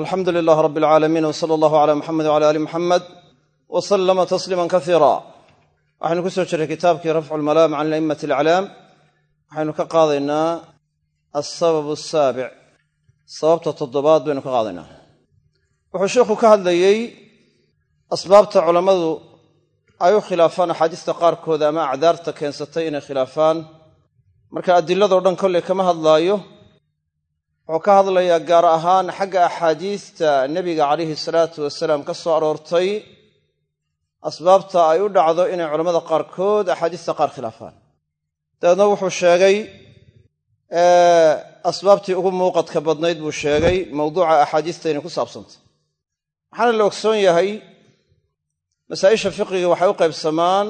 alxamdu lilaah rab alcaalamiin w sala allahu cala muxamed wcala ali muxamed w salama tasliima kasiira waxaynu ku soo jiray kitaabkii rafcu lmalaam can a'immati alaclaam waxaynu ka qaadaynaa alsabab asaabic sababta toddobaad baynu ka qaadaynaa. Wuxuu sheikhu ka hadlayey asbaabta culammadu ay u khilaafaan axaadiista qaarkooda ama acdaarta keensatay inay khilaafaan. Marka adilladoo dhan kolley kama hadlaayo wuxuu ka hadlayaa gaar ahaan xagga axaadiista nebiga calayhi salaatu wasalaam ka soo aroortay asbaabta ay u dhacdo inay culammada qaarkood axaadiista qaar khilaafaan. Dabeedna wuxuu sheegay asbaabtii ugu muuqadka badnayd buu sheegay mawduuca axaadiista inay ku saabsantay. Waxaana la ogsoon yahay masaa'isha fiqiga waxay u qaybsamaan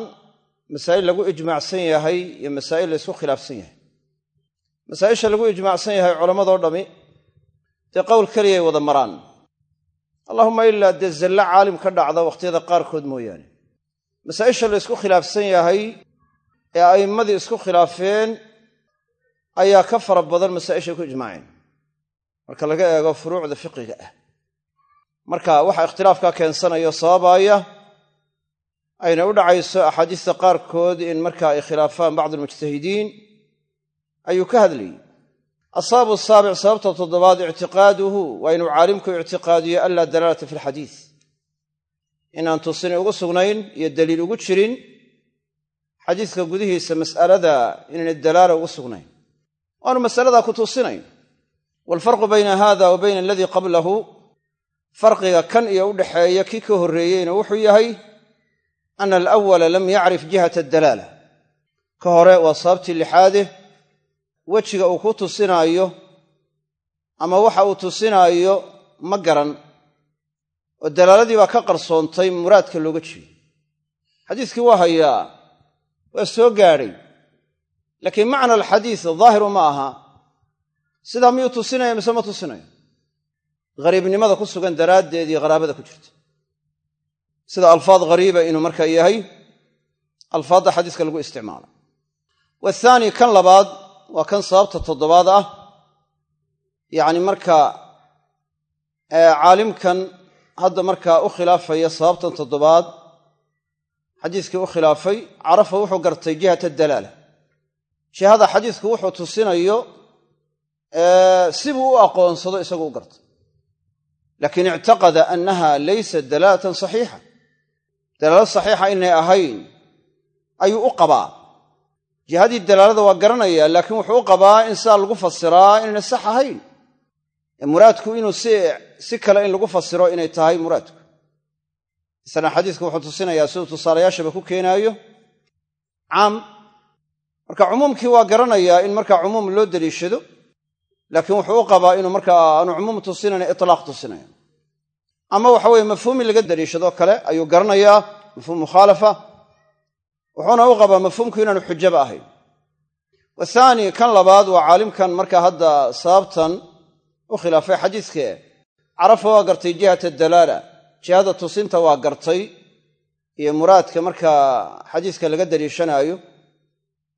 masaa'il lagu ijmaacsan yahay iyo masaa'il la ysku khilaafsan yahay. Masaa'isha lagu ijmaacsan yahay culammadoo dhammi dee qowl keliyay wada maraan. Allahuma ilaa dee zallo caalim ka dhacda wakhtiyada qaarkood mooyaane. Masaa'isha la ysku khilaafsan yahay ee a'immadii isku khilaafeen ayaa ka fara badan masaa'ishay ku ijmaaceen. Marka laga eego furuucda fiqiga ah. Marka waxa ikhtilaafkaa keensanayo sababaaya ayna u dhacayso axaadiista qaarkood in marka ay khilaafaan bacd almujtahidiin ayuu ka hadlayey asaabu saabic sababta toddobaad ictiqaaduhu waa inuu caalimku ictiqaadiyo an laa dalaalata fi alxadiis inaan tusini ugu sugnayn iyo daliil ugu jirin xadiiska gudihiisa mas'alada inayna dalaala ugu sugnayn. Waanu masaladaa ku tusinayn. Waalfarqu bayna hada wa bayna aladii qablahu farqiga kan iyo u dhaxeeya kii ka horreeyeyna wuxuu yahay ana alawala lam yacrif jihata adalaala ka hore waa sababtii lixaade wejiga uu ku tusinaayo ama waxa uu tusinaayo ma garan oo dalaaladii baa ka qarsoontay muraadka looga jeedo. Xadiiskii waa hayaa waa soo gaadhay laakiin macna alxadiis daahiru ma aha. Sidaa miyuu tusinaya mise ma tusinayo hariibnimada ku sugan daraaddeed iyo qaraabada ku jirta. Sida alfaad ghariiba inuu markaa yahay alfaadda xadiiska lagu isticmaalo. Wathaani kan labaad waa kan sababta toddobaad ah. Yacni marka caalimkan hadda markaa u khilaafaya sababtan toddobaad xadiiskii u khilaafay carafa wuxuu gartay jihat adalaala jihada xadiisku wuxuu tusinayo sibuu u aqoonsado isagu u gartay. Laakiin ictaqada annaha laysat dalaalatan saxiixa. Dalaalo saxiixa inay ahayn ayuu u qabaa jihadii dalaalada waa garanaya laakiin wuxuu u qabaa in sidaa lagu fasiraa inayna sax ahayn. Muraadku inuu si kale in lagu fasiro inay tahay muraadku. Isna xadiisku wuxuu tusinayaa siduu tusaalayaashaba ku keenaayo. Caam. Marka cumuumkii waa garanayaa in markaa cumuum loo daliishado laakiin wuxuu u qabaa inuu markaa aanu cumuum tusinayn itlaaq tusinaya. Ama waxa weye mafhuumi laga daliishadoo kale ayuu garanayaa mafhuum wuxuuna u qabaa mafhuumku inaanu xujaba ahayn. Wathaani kan labaad waa caalimkan markaa hadda sababtan u khilaafay xadiiskee carafa waa gartay jihat adalaala jihada tusinta waa gartay. Iyo muraadka markaa xadiiska laga daliishanaayo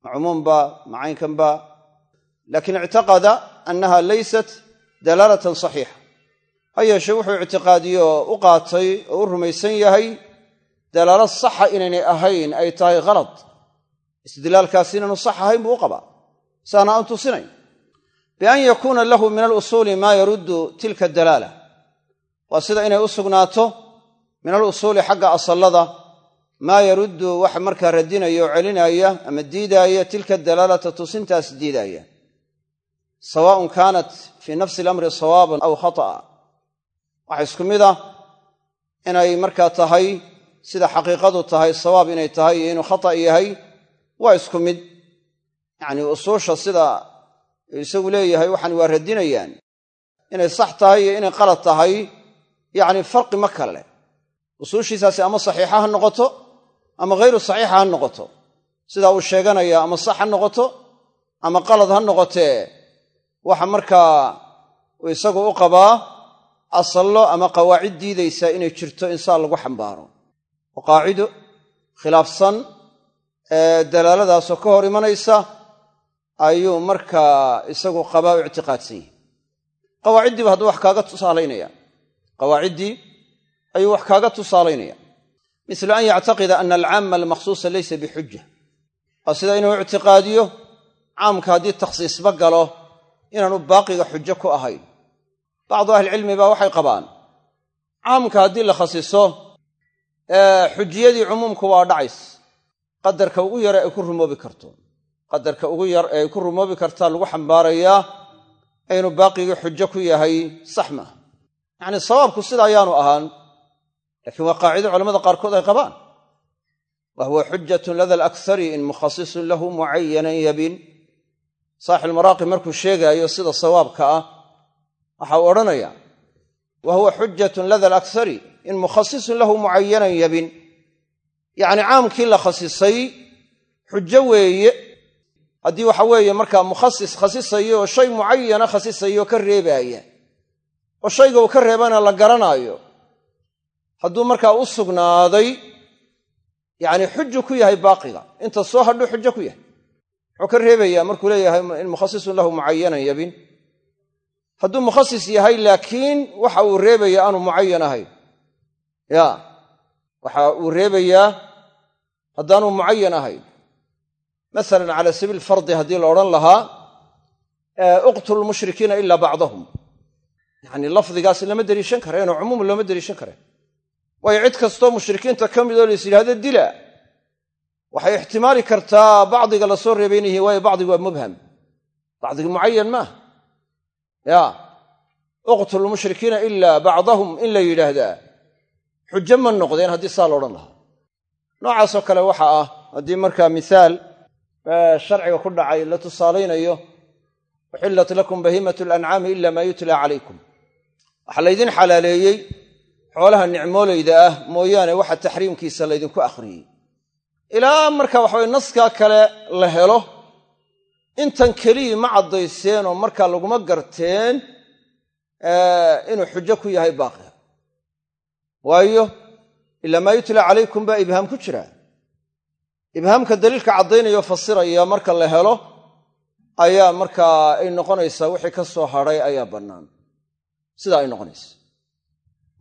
ma cumuumba ma caynkanba laakiin ictaqada annaha laysat dalaalatan saxiixa. Ha yeeshe wuxuu ictiqaadiye oo u qaatay oo u rumaysan yahay dalaalo saxa inaynay ahayn ay tahay khalad istidlaalkaasi inaanu sax ahayn buu u qabaa. Saana aan tusinayn. Bian yakuuna lahu min alusuuli maa yaruddu tilka dalaala. Waa sida inay u sugnaato min alusuuli xagga asallada. Maa yaruddu wax markaa radinaya oo celinaya ama diidaaya tilka dalaalata tusintaas diidaaya sawaaun kaanat fii nafsi alamri sawaaban aw khata'a. Waxa isku mid ah inay markaa tahay sida xaqiiqadu tahay sawaab inay tahay iyo inuu khata' yahay waa isku mid. Yacnii usuusha sida isagu leeyahay waxaan waa radinayaan. Inay sax tahay iyo inay qalad tahay yacni farqi ma kale usuushiisaasi ama saxiixa ha noqoto ama ghayru saxiixa ha noqoto. Sidaa uu sheeganaya ama sax ha noqoto ama qalad ha noqotee waxa markaa isagu u qabaa asallo ama qawaacid diidaysa inay jirto in saa lagu xambaaro oo qaacido khilaafsan dalaaladaasoo ka hor imanaysa ayuu markaa isagu qabaa u ictiqaadsan yahay. Qawaaciddiiba hadduu wax kaaga tusaalaynaya. Qawaaciddii ayuu wax kaaga tusaalaynaya. Mislu an yactaqida ana alcaama almakhsuusa laysa bixujja. Waa sida inuu ictiqaadiyo caamka haddii takhsiisba galo inaanu baaqiga xujo ku ahayn. Bacdu ahlicilmi baa waxay qabaan caamka haddii la khasiso xujiyadii cumuumku waa dhacays qadarka ugu yare ay ku rumoobi karto. Qadarka ugu yar ee ay ku rumoobi kartaa lagu xambaarayaa inuu baaqigii xujo ku yahay sax maaha yacni sawaabku sida ayaanu ahaan laakiin waa qaacido culamada qaarkood ay qabaan. Wa huwa xujatun lada alakhari in mukhasisun lahu mucayanan yabin. Saaxilmaraaqi markuu sheegaayo sida sawaabka ah waxa uu odhanaya wa huwa xujatun lada alakhari in mukhasisun lahu mucayanan yabin yacni caamkii la khasisay xujo weeye haddii waxa weeye markaa mukhasis khasisayo oo shay mucayana khasisayo oo ka reebaaya oo shayga uu ka reebana la garanaayo hadduu markaa u sugnaaday yacni xuju ku yahay baaqiga inta soo hadhuu xujo ku yahay muxuu ka reebayaa markuu leeyahay in mukhasisun lahu mucayanan yabin hadduu mukhasis yahay laakiin waxa uu reebaya aanu mucayan ahayn. Ya waxa uu reebayaa haddaanu mucayan ahayn. Masalan cala sabiil fardi haddii la odhan lahaa uqtulu lmushrikiina ila bacdahum. Yacni lafdigaas lama deliishan kareenoo cumuum looma deliishan kareen. Waayo cid kastoo mushrikiinta ka midoo lais yidhahdo dila waxay ixtimaali kartaa bacdiga la soo reebaynayihi waayo bacdigu waa mubham. Bacdigi mucayan maaha ya uqtulu lmushrikiina ila bacdahum in la yidhaahdaa. Xujo ma noqdeen haddii saa la odhan lahaa. Noocaasoo kale waxa ah haddii markaa misaal sharciga ku dhacay la tusaalaynayo uxillat lakum bahiimat lancaami ila maa yutla calaykum. Waxaa laydin xalaaleeyey xoolaha nicmoolayda ah mooyaane waxa taxriimkiisa laydinku akhriyey ilaa marka waxaweye naskaa kale la helo intan keliyii ma caddayseen oo markaa laguma garteen inuu xujo ku yahay baaqiga waayo ilaa maa yutla calaykum baa ibhaam ku jira. Ibhaamka daliilka caddaynaya oo fasiraya marka la helo ayaa markaa ay noqonaysaa wixii ka soo hadhay ayaa bannaan. Sidaa ay noqonaysa.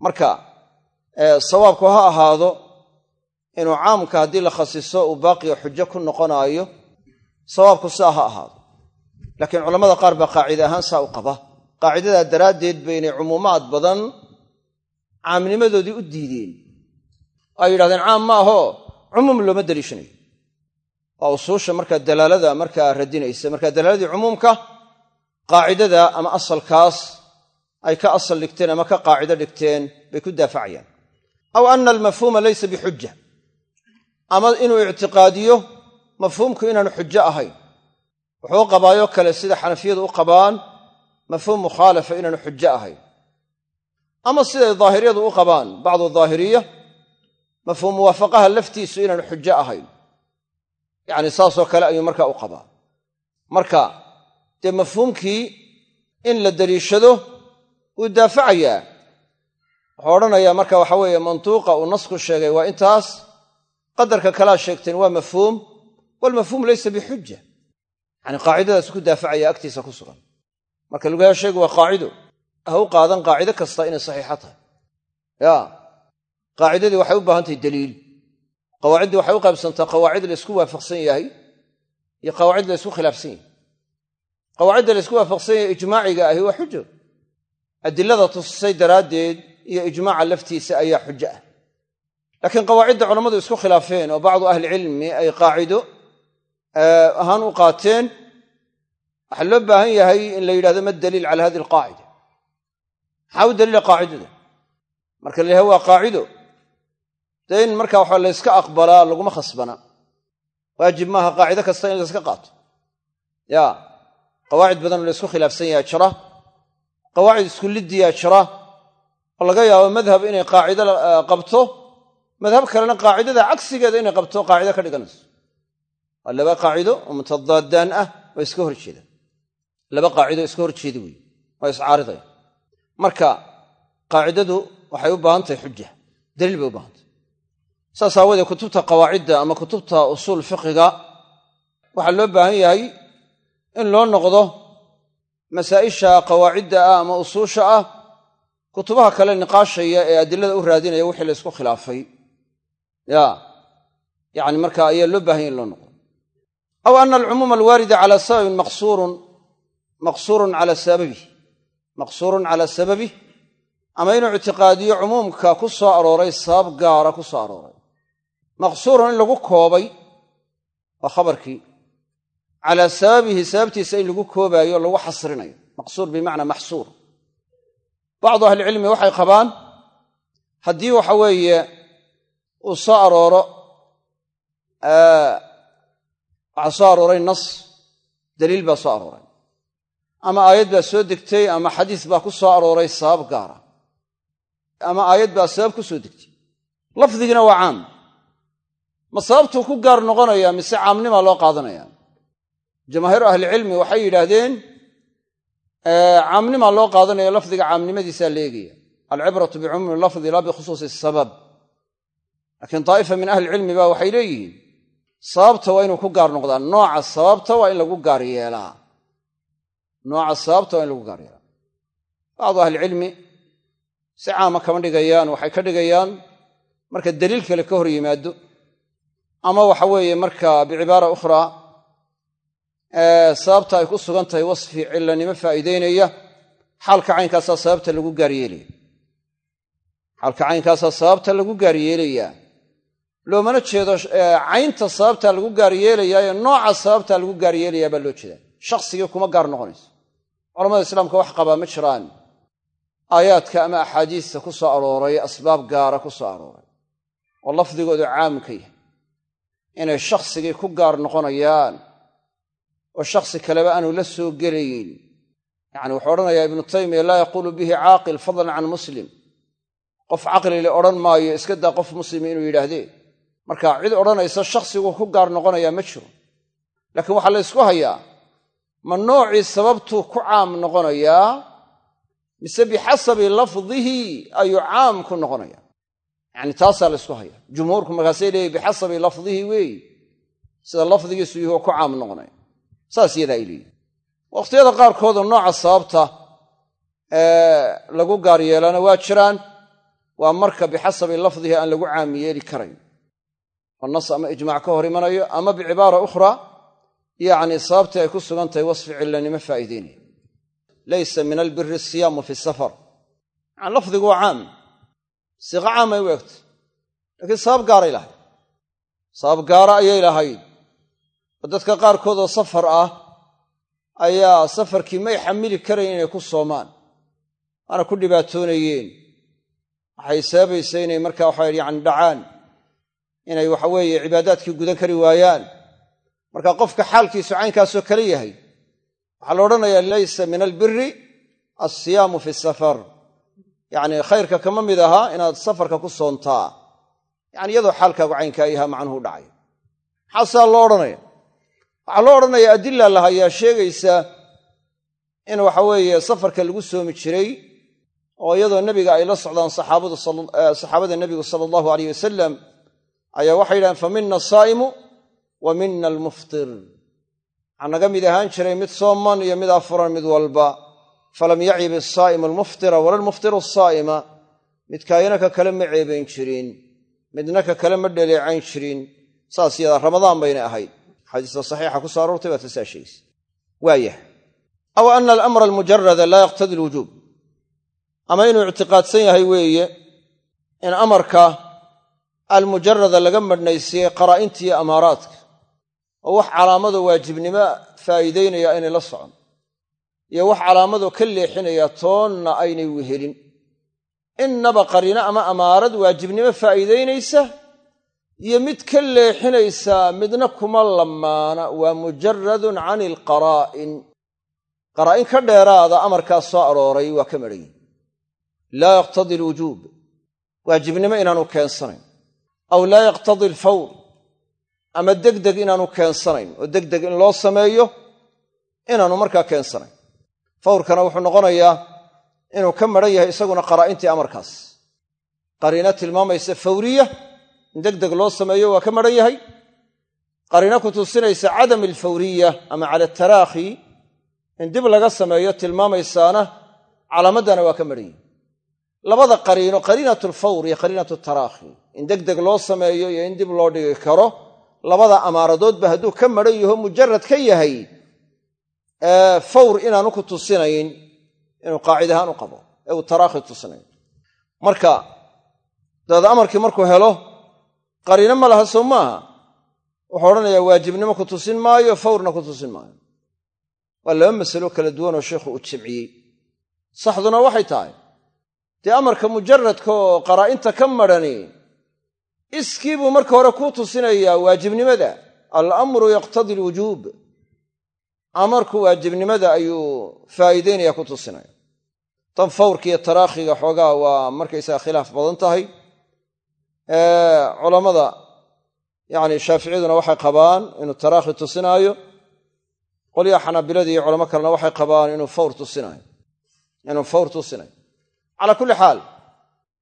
Marka sawaabku ha ahaado inuu caamka haddii la khasiso uu baaqiga xujo ku noqonaayo sawaabku sidaa ha ahaado. Laakiin culamada qaar baa qaacide ahaan saa u qaba. Qaacidadaa daraaddeed baynay cumuumaad badan caamnimadoodii u diideen. Ay yidhahdeen caam ma ahoo cumuum looma deliishanayo waa usuusha markaa dalaalada markaa radinaysa markaa dalaaladii cumuumka qaacidada ama asalkaas ay ka asal dhigteen ama ka qaacido dhigteen bay ku daafacayaan. Aw ana almafhuuma laysa bixujja ama inuu ictiqaadiyo mafhuumku inaanu xujo ahayn. Wuxuu u qabaayoo kale sida xanafiyadu u qabaan mafhuum mukhaalafa inaanu xujo ahayn. Ama siday daahiriyadu u qabaan bacdu daahiriya mafhuum muwaafaqaha laftiisu inaanu xujo ahayn. Yacni saasoo kale ayuu markaa u qabaa. Marka dee mafhuumkii in la deliishado wuu daafacayaa? Wuxuu odhanayaa marka waxa weeye mantuuqa uu nasku sheegay waa intaas. Qadarka kalaa sheegteen waa mafhuum walmafhuum laysa bixujja yacni qaacidadaas ku daafacaya agtiisa ku sugan marka laguyaa sheegu waa qaacido ha u qaadan qaacido kasta inay saxiixa tahay ya qaacidadii waxay u baahan tahay daliil qawaaciddii waxay u qaybsantaa qawaacid laysku waafaqsan yahay iyo qawaacid laysku khilaafsan yahay qawaacidda laysku waafaqsan yahay ijmaaciga ahi waa xujo adilada tusisay daraaddeed iyo ijmaaca laftiisa ayaa xujo ah laakiin qawaacidda culammadu isku khilaafeen oo bacdu ahlicilmi ahaan u qaateen waxaa loo baahan yahay in la yidhahdo ma daliil cala hadi alqaacida. Maxaa u daliila qaacidada marka la waa qaacido dee in marka waxa layska aqbalaa laguma khasbana. Waajib maaha qaacido kasta in layska qaato. Ya qawaacid badan oo laysku khilaafsan yaha jira. Qawaacid isku liddiyaa jira. Oo laga yaabo madhab inay qaacido qabto. Madhab kalena qaacidada cagsigeeda inay qabto qaacido ka dhiganayso waa laba qaacido oo mutadaadaan ah waa iska hor jeedaan laba qaacido iska hor jeeda wey waa iscaaridaya marka qaacidadu waxay u baahan tahay xuja daliil bay u baahan tahay. Saas aawoodee kutubta qawaacidda ama kutubta usuul fiqiga waxaa loo baahan yahay in loo noqdo masaa'isha qawaacidda ah ama usuusha ah. Kutubaha kale niqaashaya ee adilada u raadinaya wixii la ysku khilaafay. Ya yani marka ayaa loo baahanya in loo noqdo aw ana alcumuuma alwaarida cala sababin maqsurun maqsuurun cala sababih maqsuurun cala sababih ama inuu ictiqaadiyo cumuumka ku soo arooray sabab gaara ku soo arooray maqsuurun in lagu koobay waa khabarkii calaa sababihi sababtiisa in lagu koobaayo o lagu xasrinayo maqsuur bimacnaa maxsuur bacdu ahlicilmi waxay qabaan haddii waxa weeye uu soo arooro waxaa soo arooray nas. Daliil baa soo arooray. Ama aayad baa soo degtay ama xadiis baa ku soo arooray sabab gaara ama aayad baa sabab ku soo degtay. Lafdigiina waa caam. Ma sababtuu ku gaar noqonaya mise caamnimaa loo qaadanaya? Jamaahiiru ahlicilmi waxay yidhaahdeen caamnimaa loo qaadanaya lafdiga caamnimadiisaa la alcibratu bicumuumi lafdi laa bikhusuusi sabab. Laakiin daa'ifa min ahli ilcilmi ba waxay leeyihiin sababta waa inuu ku gaar noqdaa. Nooca sababta waa in lagu gaar yeelaa. Nooca sababta waa in lagu gaar yeelaa. Bacdu ahlicilmi si caama kama dhigayaan waxay ka dhigayaan marka daliil kale ka hor yimaado. Ama waxa weeye marka bicibaara ukhraa sababta ay ku sugan tahay wasfi cilanimo faa'iideynaya xaalka caynkaasaa sababta lagu gaaryeelaya xaalka caynkaasaa sababta lagu gaaryeelayaa loomana jeedo caynta sababta lagu gaaryeelayaa ee nooca sababta lagu gaaryeelayaa baa loo jeedaa. Shakhsigii kuma gaar noqonayso. Culamada islaamka wax qabaa ma jiraan. Aayaadka ama axaadiista ku soo arooray asbaab gaara ku soo arooray oo lafdigoodu caamka yahay. Inay shakhsigii ku gaar noqonayaan oo shakhsi kaleba aanu la soo gelayn. Yacni wuxuu odhanayaa ibnu taymiya laa yaquulu bihi caaqil fadlan can muslim. Qof caqlile odhan maayo iska daa qof muslimi inuu yidhaahdee marka cid odhanaysa shakhsigu ku gaar noqonayaa ma jiro. Laakiin waxaa la ysku hayaa ma noocii sababtuu ku caam noqonayaa mise bixasabi lafdihi ayuu caam ku noqonaya. Yacni taasaa la ysku haya. Jumhuurku markaasay leeyihiin bixasabi lafdihi weey sida lafdigiisu yuhu ku caam noqonaya. Saas iyadaa ay leeyihiin wakhtiyada qaarkooda nooca sababta lagu gaar yeelana waa jiraan waa marka bixasabi lafdihi aan lagu caam yeeli karayn oo nas ama ijmac ka hor imanayo ama bicibaara ukhra yacni sababtii ay ku sugan tahay wasfi cilanimo faa'iideynaya laysa min albiri asiyaamu fi safar yani lafdigu waa caam siiqa caamay u egtay laakiin sabab gaaray lahayd sabab gaara ayay lahayd oo dadka qaarkoodoo safar ah ayaa safarkii may xamili karayn inay ku soomaan waana ku dhibaatoonayeen waxay sababaysa inay markaa waxa yani dhacaan inay waxaweeye cibaadaadkii gudan kari waayaan. Marka qofka xaalkiisu caynkaasoo kale yahay waxaa la odhanayaa laysa min albiri alsiyaamu fi safar. Yacni khayrka kama mid ahaa inaad safarka ku soontaa. Yani iyadoo xaalkaagu caynkaa yahaa macnuhu dhacay. Maxaasaa loo odhanaya waxaa loo odhanaya adila la hayaa sheegaysa in waxa weeye safarka lagu soomi jiray oo iyadoo nebiga ay la socdaan saxaabada nebigu sala allahu aleyh wasalam ayaa waxay yidhahdeen fa mina asaa'imu wa mina almuftir. Waxaa naga mid ahaan jiray mid sooman iyo mid afuran mid walba. Falam yacib asaa'imu almuftira wala almuftiru asaa'ima midkaayana ka kale ma ceebayn jirin midna ka kale ma dhaleecayn jirin. Saas yadaa ramadaan baynay ahayd. Xadiista saxiixa ku so aroortay baa tasaa sheegaysa. Waayah aw ana alamra almujarada laa yaqtadi alwujuub. Ama inuu ictiqaadsan yahay weeye in amarka almujarada laga madhnaysiyey qaraa'inta iyo amaaraadka oo wax calaamado waajibnimo faa'iidaynaya aynay la socon iyo wax calaamadoo ka leexinaya toonna aynay wehelin. Innaba qariino ama amaarad waajibnimo faa'iidaynaysa iyo mid ka leexinaysa midna kuma lamaana waa mujaradun can ilqaraa'in qaraa'in ka dheeraada amarkaas soo arooray waa ka madhan yihi laa yaqtadi alwujuub. Waajibnimo inaanu keensanayn aw laa yaqtadi alfawr ama degdeg inaanu keensanayn oo degdeg in loo sameeyo inaanu markaa keensanayn. Fawrkana wuxuu noqonayaa inuu ka madhan yahay isaguna qaraa'intii amarkaas. Qariino tilmaamaysa fawriya in degdeg loo sameeyo waa ka madhan yahay. Qariino ku tusinaysa cadam alfawriya ama cala ataraakhi in dib laga sameeyo tilmaamaysaana calaamaddana waa ka madhan yahay. Labada qariino qariinatu lfawr iyo qariinatu taraakhi in deg deg loo sameeyo iyo in dib loo dhigi karo labada amaaradoodba hadduu ka maran yaho mujarad ka yahay fawr inaanu ku tusinayn inuu qaacidahaan u qabo ee uu taraakhi tusinayo marka dabeed amarkii markuu helo qariino ma laha soo maaha? Wuxuu odhanayaa waajibnimo ku tusin maayo fawrna ku tusin maayo. Waa laba masalo kala duwanoo sheikhu uu jimciyey saxduna waxay tahay dee amarka mujaradka oo qaraa'inta ka madhani iskii buu marka hore kuu tusinayaa waajibnimada. Alamru yaqtadi alwujuub amarku waajibnimada ayuu faa'iideynaya ku tusinaya. Tan fawrka iyo taraakhiga xoogaa waa markaysaga khilaaf badan tahay. Culammada yacni shaaficiyaduna waxay qabaan inuu taraakhi tusinaayo. Qolyaha xanaabilada iyo culamo kalena waxay qabaan inuu fawr tusinaayo. Inuu fawr tusinayo calaa kulli xaal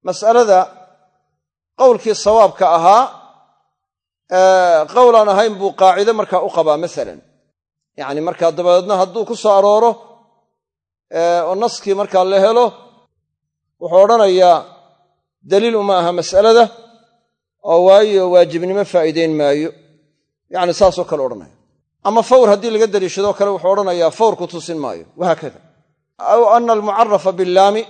mas'alada qowlkii sawaabka ahaa qowl aan ahayn buu qaacido markaa u qabaa masalan. Yacni markaa dabadeedna hadduu ku soo arooro oo naskii markaa la helo wuxuu odhanayaa daliil uma aha mas'alada oo waayo waajibnimo faa'iideyn maayo. Yacni saasoo kale odhanaya ama fawr haddii laga daliishadoo kale wuxuu odhanayaa fawr ku tusin maayo. Wahaakada. Aw ana almucarafa billaami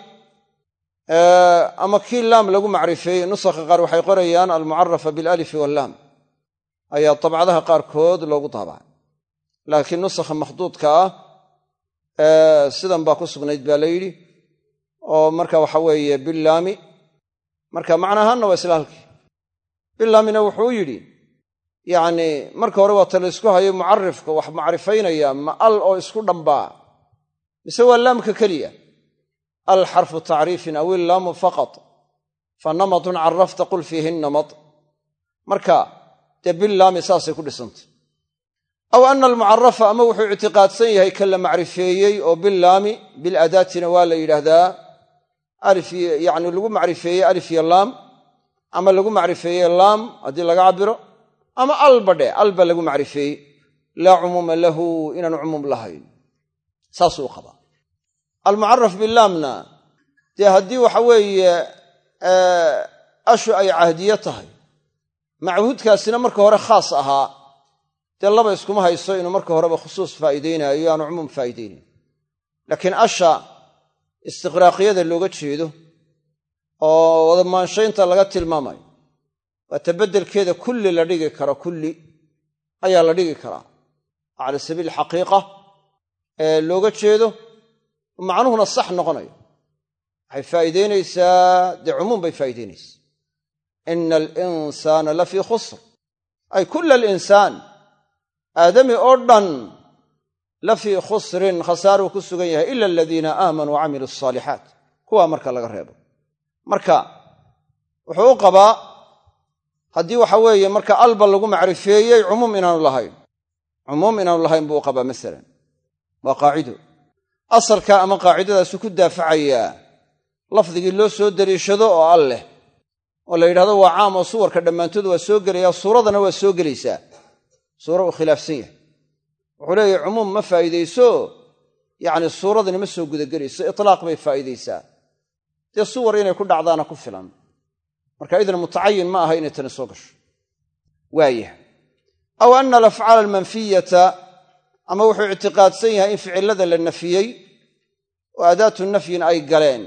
ama kii laam lagu macrifeeyey nusakha qaar waxay qorayaan almucarafa bilalifi wallaam. Ayaa dabcadaha qaarkood loogu daabacay. Laakiin nusakha makhduudka ah sidan baa ku sugnayd baa la yidhi oo marka waxa weeye billaami marka macnaahaanna waa isla halkii. Bilaamina wuxuu yidhi yacni marka hore waa ta la ysku hayo mucarifka wax macrifaynaya ma al oo isku dhambaa mise waa laamka keliya al xarfu tacriifin aw illaamu faqat fa namatun carafta qul fiihi namat marka dee billaami saasay ku dhisantay aw ana almucarafa ama wuxuu ictiqaadsan yahay ka la macrifeeyey oo billaami biladaatina waa la yidhaahdaa yani lagu macrifeeyey alif iyo laam ama lagu macrifeeye laam haddii laga cabiro ama alba dhe alba lagu macrifeeyey laa cumuuma lahu inaanu cumuum lahayn almucaraf bilaamna dee haddii waxa weeye ashu ay cahdiyo tahay machuudkaasina marka hore khaas ahaa dee laba iskuma hayso inuu marka horeba khusuus faa'iideynaayo aanu cumuum faa'iideynayn laakiin asha istiqraaqiyada looga jeedo oo wadamaanshaynta laga tilmaamayo waa tabeddelkeeda kulli la dhigi karo kulli ayaa la dhigi karaa. Cala sabiili xaqiiqa ee looga jeedo macnuhuna sax noqonayo. Waxay faa'iideynaysaa dee cumuum bay faa'iideynaysaa ina alinsaana la fii khusr. Ay kulla alinsaan aadami oo dhan la fii khusrin khasaaruu ku sugan yahay ila aladiina aamanuu wacamiluu asaalixaat kuwaa marka laga reebo. Marka wuxuu u qabaa haddii waxa weeye marka alba lagu macrifeeyey cumuum inaanu lahayn. Cumuum inaanu lahayn buu u qabaa masalan. Waa qaacido asalka ama qaacidadaasu ku daafacayaa lafdigii loo soo dariishado oo al leh oo la yidhahdo waa caam oo suwarka dhammaantood waa soo gelayaa suuradana waa soo gelaysaa. Suura uu khilaafsan yahay. Wuxuu leeyahy cumuum ma faa'iidayso? Yacni suuradani ma soo gudagelayso itlaaq bay faa'iidaysaa. Dee suwar inay ku dhacdaana ku filan. Marka idan mutacayin ma aha inay tani soo gasho. Waayah aw ana alafcaala almanfiyata ama wuxuu ictiqaadsan yahay in ficilada la nafiyey oo adaatu nafyin ay galeen.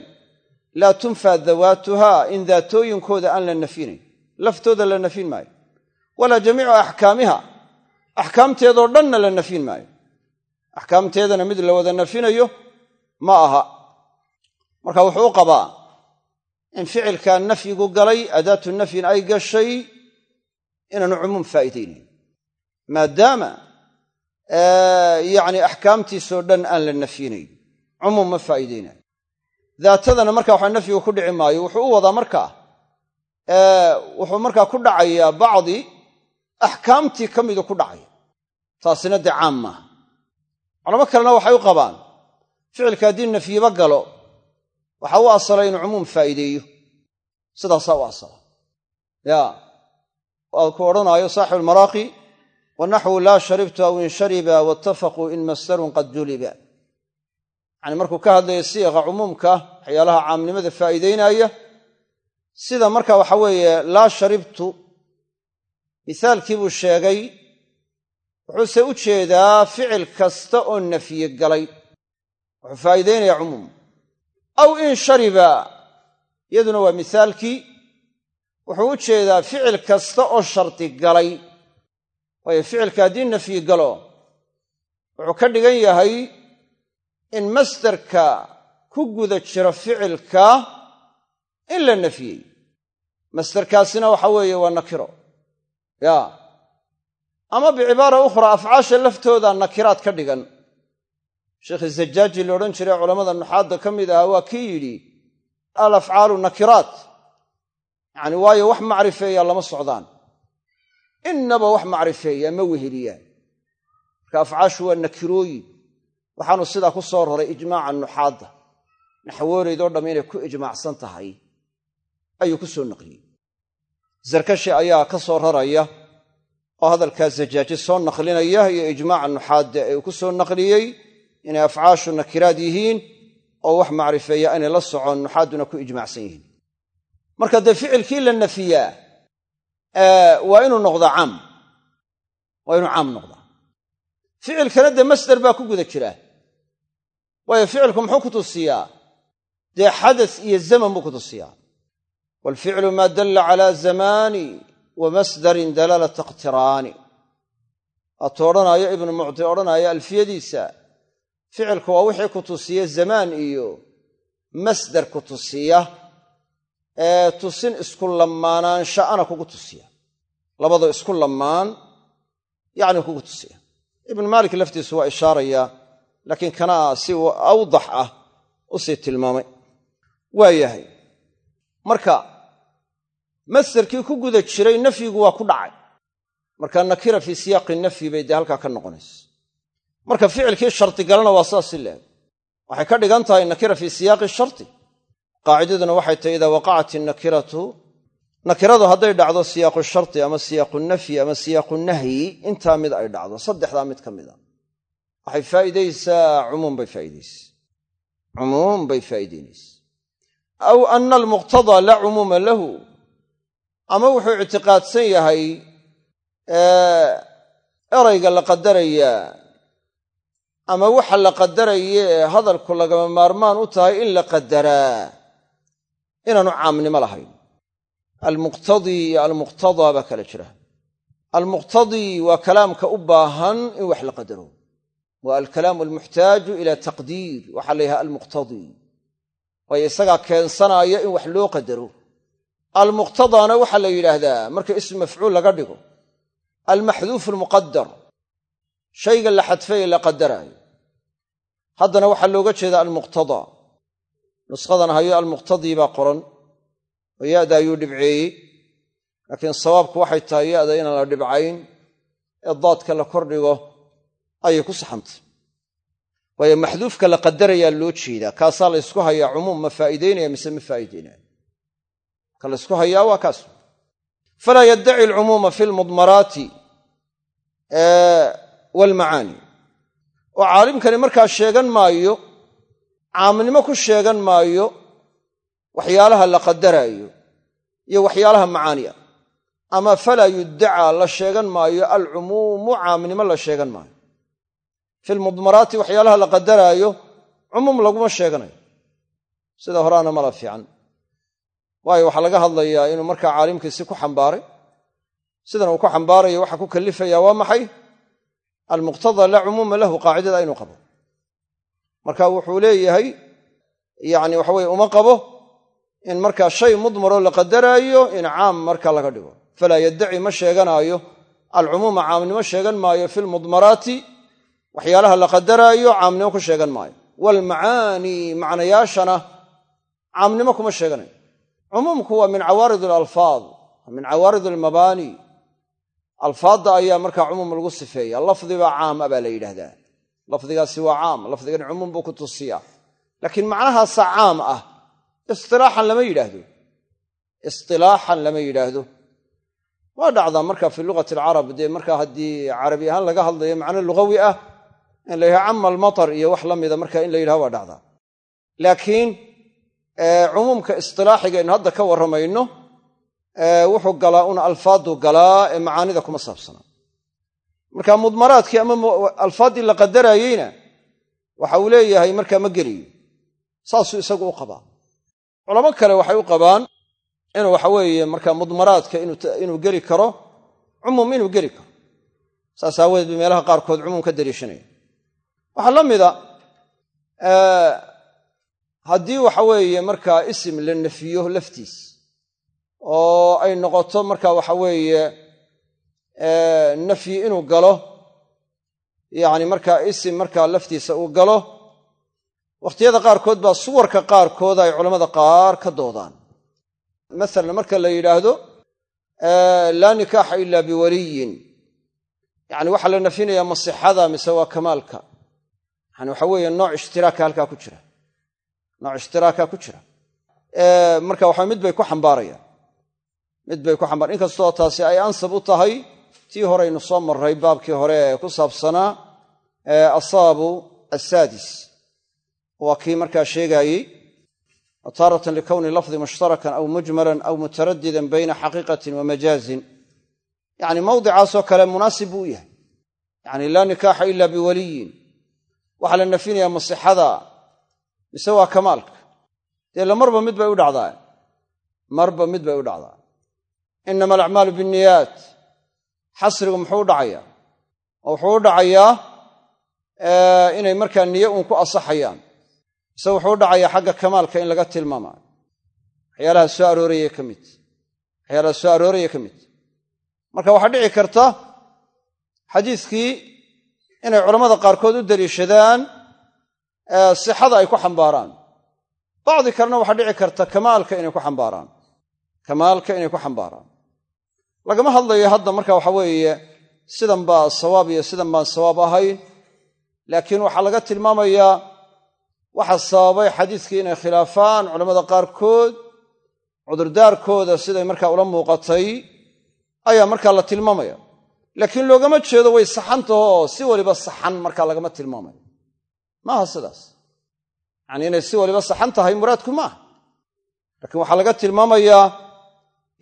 Laa tunfaa dawaatuha in daatooyinkooda aan la nafyinayn laftooda la nafyin maayo. Walaa jamiicu axkaamiha axkaamteedoo dhanna la nafyin maayo. Axkaamteedana mid la wada nafinayo ma aha. Marka wuxuu u qabaa in ficilkaa nafyigu galay adaatu nafyin ay gashay inaanu cumuum faa'iidaynayn. Maadaama yacni axkaamtiisoo dhan aan la nafyinayn cumuum ma faa'iidaynayo daatadana marka waxa nafyigu ku dhici maayo wuxuu u wadaa markaa wuxuu markaa ku dhacayaa bacdi axkaamtii ka midu ku dhacaya. Taasina dee caam maaha. Culamo kalena waxay u qabaan ficilka haddii nafyiba galo waxa u asala inuu cumuum faa'iideeyo. Sidaasaa u asala. Ya ku odhanaayo saaxibu wa naxwu laa sharibtu aw in shariba wattafaquu in masdarun qad juliba yani markuu ka hadlaya siiqa cumuumka waxyaalaha caamnimada faa'iideynaya sida marka waxa weeye laa sharibtu misaalkii buu sheegay wuxuuse u jeedaa ficil kasta oo nafyi galay. Wuxuu faa'iideynayaa cumuum. Aw in shariba iyaduna waa misaalkii wuxuu u jeedaa ficil kasta oo shardi galay waayo ficilka haddii nafyi galo wuxuu ka dhigan yahay in masdarka ku guda jiro ficilka in la nafyey masdarkaasina waxa weeye waa nakiro ya. Ama bicibaara ukhraa afcaasha laftooda nakiraad ka dhigan. Sheekhi zajaaji la odhan jiray culammada nuxaadda ka mid ahaa waa kii yidhi al afcaalu nakiraat. Yacni waayo wax macrifeeya lama socdaan innaba wax macrifeeya ma weheliyaan marka afcaashu waa nakirooyin. Waxaanu sidaa ku soo roray ijmaaca nuxaadda. Naxwoonaydoo dhamm inay ku ijmaacsan tahay. Ayuu ku soo naqliyey. Zarkashi ayaa ka soo raraya oo hadalkaa zajaaji soo naqlinaya iyo ijmaaca nuxaadda ee uu ku soo naqliyey inay afcaashu nakiraad yihiin oo wax macrifeeya inay la socon nuxaadduna ku ijmaacsan yihiin. Marka dee ficilkii la nafiyaa waa inuu noqdaa caam waa inuu caam noqdaa. Ficilkana dee masdar baa ku guda jira. Waayo ficilku muxuu ku tusiyaa? Dee xadas iyo zaman buu ku tusiyaa? Waalficlu maa dalla calaa zamaani wa masdarin dalaalata iqtiraani waatuu odhanaayo ibnu mucti odhanaayo alfiyadiisa ficilku waa wixii ku tusiya zamaan iyo masdar ku tusiya. Ee tusin isku lamaanaanshaana kugu tusiya labadoo isku lamaan yacni kugu tusiya. Ibnu maalik laftiisu waa ishaaraya laakiin kana si awdax ah u sii tilmaamay. Waa yahay marka masdarkii ku guda jiray nafyigu waa ku dhacay. Marka nakira fii siyaaqi nafyi bay dee halkaa ka noqonaysa. Marka ficilkii shardigalana waa saas si leeg. Waxay ka dhigan tahay nakira fii siyaaqi sharti. Qaacidaduna waxay tahay idaa waqacat innakiratu nakiradu hadday dhacdo siyaaqu sharti ama siyaaqu nafyi ama siyaaqu nahyi intaa mid ay dhacdo. Saddexdaa mid ka mid a. Waxay faa'iidaysaa cumuum bay faa'iidaysa cumuum bay faa'iidaynaysa aw ana almuqtadaa laa cumuuma lahu. Ama wuxuu ictiqaadsan yahay erayga la qadarayaa ama waxa la qadaraya ee hadalku lagama maarmaan u tahay in la qadaraa. Inaanu caamnimo lahayn almuqtadii iyo almuqtadaa baa kala jira. Almuqtadii waa kalaamka u baahan in wax la qadaro. Waa alkalaamu almuxtaaju ila taqdiir waxaa la yidhaha almuqtadii waayo isagaa keensanaaya in wax loo qadaro. Almuqtadaana waxaa la yidhaahdaa marka ism mafcuul laga dhigo. Almaxduufu almuqadar shayga la xadfay ee la haddana waxaa looga jeedaa almuqtadaa nushadan hayo almuqtadii baa qoran oo ayuu dhibceeyey. Laakiin sawaabku waxay tahay ya'da inaan la dhibcayn ee daadka la kordhigo ayay ku saxantay. Waayo maxduufka la qadarayaa loo jeedaa. Kaasaa la ysku hayaa cumuum ma faa'iidaynaya mise ma faa'iidaynaya? Ka la ysku hayaa waa kaas. Falaa yaddaci alcumuuma fi lmudmaraati waalmacaani oo caalimkani markaa sheegan maayo caamnimo ku sheegan maayo waxyaalaha la qadaraayo iyo waxyaalaha macaani ah ama falaa yuddacaa la sheegan maayo alcumuumu caamnimo la sheegan maayo. Fi lmudmaraati waxyaalaha la qadaraayo cumuum laguma sheeganayo. Sida horaana mala fiican. Waayo waxaa laga hadlayaa inuu markaa caalimkiisi ku xambaaray. Sidan uu ku xambaarayo waxaa ku kallifaya waa maxay? Almuqtadaa laa cumuuma lahu qaacidada inuu qabo. Marka wuxuu leeyahay yani waxa weye uma qabo in markaa shay mudmaroo la qadaraayo in caam marka laga dhigo. Falaa yaddaci ma sheeganaayo. Alcumuuma caamnimo sheegan maayo fi lmudmaraati waxyaalaha la qadaraayo caamnimo ku sheegan maayo. Waalmacaani macnayaashana caamnimo kuma sheeganayo cumuumku waa min cawaarid alalfaad min cawaarid almabaani alfaadda ayaa markaa cumuum lagu sifeeya lafdibaa caam a baa la yidhaahdaa. Lafdigaasi waa caam. Lafdigan cumuum buu ku tusiyaa. Laakiin macnahaasaa caam ah istilaaxan lama yidhaahdo. Istilaaxan lama yidhaahdo. Waa dhacdaa marka fi lugati alcarab dee markaa haddii carabi ahaan laga hadlayo macno lugawi ah in la yidhaha cama almatar iyo wax la mida marka in la yidhaha waa dhacdaa. Laakiin cumuumka istilaaxiga aynu hadda ka warramayno wuxuu galaa un alfaadu galaa ee macaanida kuma saabsana marka mudmaraadkii ama alfaaddii la qadarayeyna waxa uu leeyahay markaa ma geliyo. Saasuu isagu u culamo kale waxay u qabaan inuu waxa weeye marka mudmaraadka inuu geli karo cumuum inuu geli karo. Saas aawadeed ba meelaha qaarkood cumuum ka daliishanaya waxaa la mida haddii waxa weeye markaa isim la nefiyo laftiis oo ay noqoto marka waxa weeye nafyi inuu galo yacni markaa isim markaa laftiisa uu galo wakhtiyada qaarkood baa suwarka qaarkood ay culammada qaar ka doodaan. Masalan marka la yidhaahdo laa nikaaxa ila biwaliyin. Yacni waxaa la nafinayaa masixada mise waa kamaalka? Yani waxa weeye nooc ishtiraaka halkaa ku jira. Nooc ishtiraaka ku jira. Marka waxa mid bay ku xambaarayaan. Mid bay ku xambaran inkastoo taasi ay ansab u tahay tii horeynu soo marray baabkii hore ee ku saabsanaa asaabu assaadis waa kii markaa sheegaayey taaratan likowni lafdi mushtarakan aw mujmalan aw mutaradidan bayna xaqiiqatin wa majaazin yacni mawdicaasoo kale munaasib buu u yahay. Yacni laa nikaaxa ila biwaliyin. Waxaa la nafinayaa masixada mise waa kamaalka? Dee la marba mid bay u dhacdaa. Marba mid bay u dhacdaa. Inama alacmaalu binniyaat. Xasrigu muxuu u dhacayaa? Wuxuu u dhacayaa inay markaa niye uun ku asaxayaan mise wuxuu u dhacayaa xagga kamaalka in laga tilmaamaayo waxyaalaha soo arooraya ka mid. Waxyaalaha soo arooraya ka mid. Marka waxaa dhici karta xadiiskii inay culammada qaarkood u daliishadaan sixada ay ku xambaaraan. Bacdi kalena waxaa dhici karta kamaalka inay ku xambaaraan. Kamaalka inay ku xambaaraan. Lagama hadlayo hadda marka waxa weeye sidan baa sawaab iyo sidan baan sawaab ahayn laakiin waxaa laga tilmaamayaa waxa sababay xadiiskii inay khilaafaan culammada qaarkood cudurdaarkooda siday markaa ula muuqatay ayaa markaa la tilmaamaya. Laakiin loogama jeedo way saxantahoo si waliba saxan markaa lagama tilmaamayo. Maaha sidaas. Yacanii inay si waliba saxan tahay muraadku maaha laakiin waxaa laga tilmaamayaa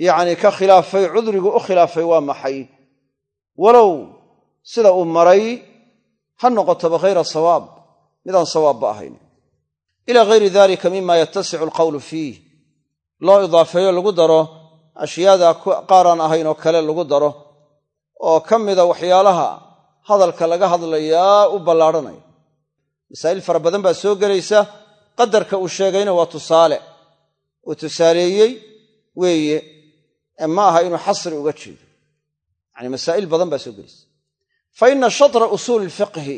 yacni ka khilaafay cudrigu u khilaafay waa maxay? Walow sida uu maray ha noqotaba khayra sawaab. Midaan sawaabba ahayn ilaa hayri dalika mima yattasicu alqawlu fiih loo idaafeeyo lagu daro ashyaada qaaraan ahayn oo kale lagu daro oo ka mida waxyaalaha hadalka laga hadlayaa u ballaadhanaya. Masaa'il fara badan baa soo gelaysa qadarka uu sheegayna waa tusaale. Uu tusaaleeyey weeye ee ma aha inuu xasri uga jeedo. Yacani masaa'il badan baa soo gelaysa. Fa inna shatra usuuli ilfiqhi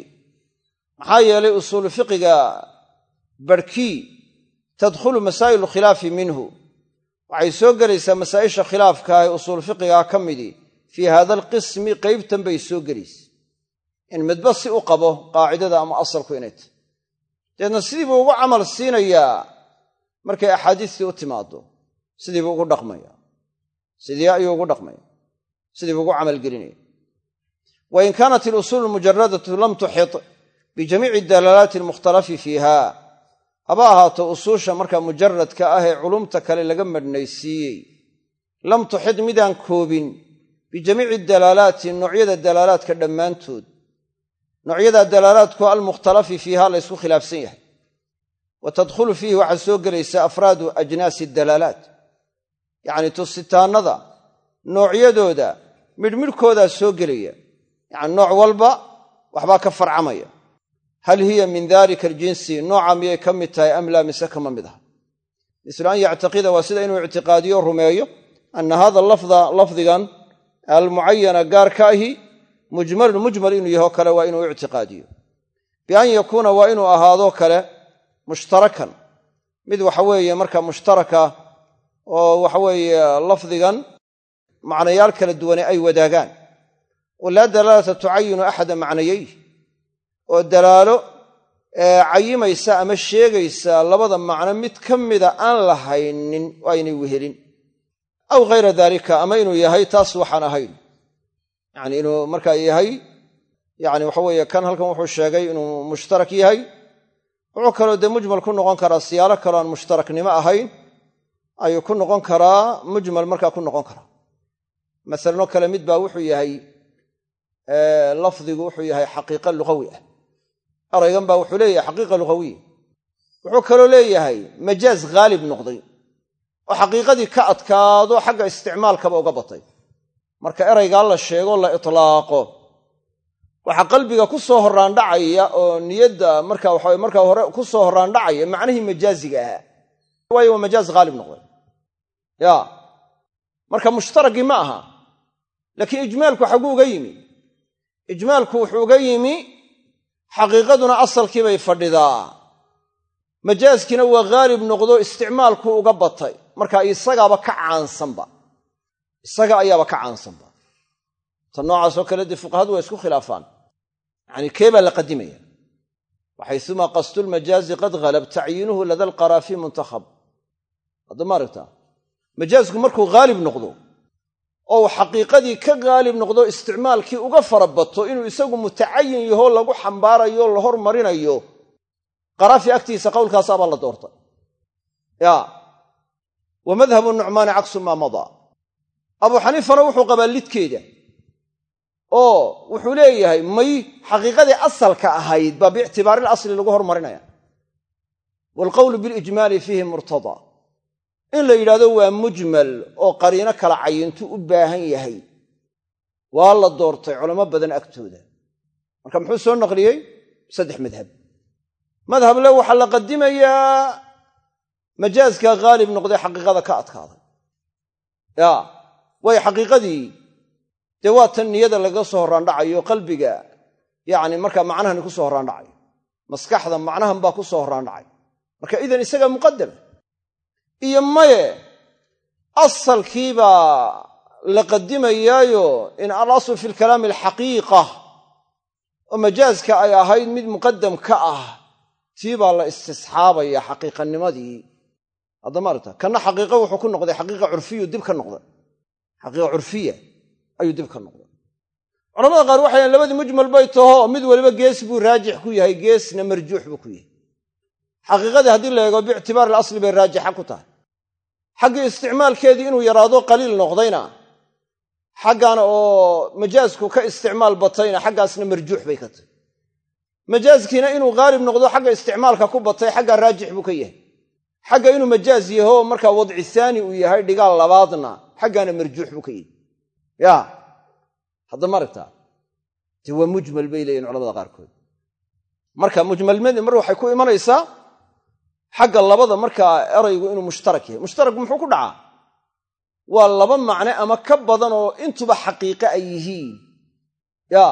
maxaa yeelay usuulu fiqiga barhkii tadkhulu masaa'ilu khilaafi minhu. Waxay soo gelaysaa masaa'isha khilaafka ee usuul fiqigaa ka midii fii hada alqismi qaybtan bay soo gelaysa. In midba si u qabo qaacidada ama asalku inay tahy dabeedna sidiibuu ugu camal siinayaa markay axaadiistii u timaaddo. Sidiibuu ugu dhaqmaya. Sidii ayuu ugu dhaqmaya. Sidiibuu ugu camalgelinaya wa in kaanat ilusuulu almujaradatu lam tuxit bijamiici dalaalaati almukhtalafi fiiha haba ahaato usuusha markaa mujaradka ah ee culumta kale laga madhnaysiiyey lam tuxid midaan koobin bijamiici dalaalaati noocyada dalaalaadka dhammaantood. Noocyada dalaalaadku almukhtalafi fiiha la ysku khilaafsan yahay. Wa tadkhulu fiihi waxaa soo gelaysa afraadu ajnaasi dalaalaat yacni tusitaannada noocyadooda midhmidhkoodaa soo gelaya. Yacni nooc walba waxbaa ka farcamaya hal hiya min dalika aljinsi nooca miyay ka mid tahay am laa mise kama mid aha mislu an yactaqida waa sida inuu ictiqaadiyo rumeeyo ana hada lafda lafdigan almucayana gaarka ahi mujmalun mujmal inuu yaho kale waa inuu ictiqaadiyo bian yakuuna waa inuu ahaado kale mushtarakan mid waxaweeye marka mushtaraka oo waxaweeye lafdigan macnayaal kala duwane ay wadaagaan oo laa dalaalata tucayinu axada macnayayh oo dalaalo cayimaysa ama sheegaysa labada macno mid ka mida aan la haynin oo aynay wehelin. Aw hayra dalika ama inuu yahay taas waxaan ahayn. Yacni inuu markaa yahay yacni waxa weeye kan halkan wuxuu sheegay inuu mushtarak yahay. Wuxuu kaloo dee mujmal ku noqon karaa siyaalo kaloo aan mushtaraknimo ahayn ayuu ku noqon karaa mujmal markaa ku noqon karaa. Masalanoo kale mid baa wuxuu yahay lafdigu wuxuu yahay xaqiiqa lugawi ah eraygan baa wuxuu leeyahay xaqiiqa lugawiya wuxuu kaloo leeyahay majaaz haalib noqday. Oo xaqiiqadii ka adkaado xagga isticmaalkaba uga batay. Marka eraygaa la sheego la itlaaqo. Waxaa qalbiga ku soo horraandhacaya oo niyadda marka waxa markaa hore ku soo horraandhacaya macnihii majaaziga ahaa waayo waa majaaz haalib noqday. Ya. Marka mushtaragii ma aha. Laakiin ijmaalku xagguu uga yimi. Ijmaalku wuxuu uga yimi xaqiiqaduna asalkii bay fadhidaa. Majaaskiina waa haalib noqdo isticmaalku uga batay. Marka isagaaba ka caansanba. Isaga ayaaba ka caansanba. Ta noocaasoo kale dee fuqahadu waa isku khilaafaan. Yacni kee baa la qadimaya? Waxayuma qasdulmajaazi qad halab tacyiinuhu lada alqaraafi muntakhab. Hadda ma aragtaa majaasku markuu haalib noqdo oo xaqiiqadii ka haalib noqdo isticmaalkii uga fara bato inuu isagu mutacayin yahoo lagu xambaarayo la hormarinayo. Qaraafi agtiisa qowlkaasaabaa la doortay. Ya. Wa madhabu nucmaani caksu maa madaa. Abuu xaniifana wuxuu qabaa lidkeeda. Oo wuxuu leeyahay may xaqiiqadii asalka ahayd baa biictibaari ilasli lagu hormarinaya. Waalqowlu bilijmaali fiihi murtadaa in la yidhahdo waa mujmal oo qariino kala cayintu u baahan yahay. Waa la doortay culamo badan agtooda. Marka muxuu soo naqliyey? Saddex madhab. Madhab le waxaa la qadimayaa majaaska haalib noqday xaqiiqada ka adkaaday. Ya waayo xaqiiqadii. Dee waa tan niyada lagaga soo horraandhacayo qalbiga. Yacni markaa macnahani ku soo horraandhacayo maskaxda macnahan baa ku soo horraandhacay marka idan isagaa muqadama iyo maye asalkiibaa la qadimayaayo in alaslu fi lkalaami alxaqiiqa oo majaaska ay ahayd mid muqadam ka ah tii baa la istisxaabaya xaqiiqanimadii. Haddama aragta kanna xaqiiqa wuxuu ku noqday xaqiiqa curfiyu dib ka noqday xaqiiqa curfiya ayuu dib ka noqday. Culamada qaar waxay yahan labadii mujmal bay taho mid waliba gees buu raajix ku yahay geesna marjuux buu ku yahay xaqiiqadii haddii la eego biictibaari alasli bay raajixa ku tahay. Xaggii isticmaalkeedii inuu yaraado qaliil noqdayna xaggan oo majaasku ka isticmaal batayna xaggaasna marjuux bay ka tahy majaaskiina inuu haalib noqdo xagga isticmaalka ku batay xaggaa raajix buu ka yahay. Xagga inuu majaaz yaho markaa wadci haani uu yahay dhigaal labaadna xaggaana marjuux buu ka yahay. Ya hadda ma aragtaa waa mujmal bay leeyihiin culamada qaarkood. Marka mujmalmadi mar waxay ku imanaysaa xagga labada markaa eraygu inuu mushtarak yahay. Mushtarak muxuu ku dhacaa? Waa laba macne ama ka badan oo intuba xaqiiqe ay yihiin. Ya.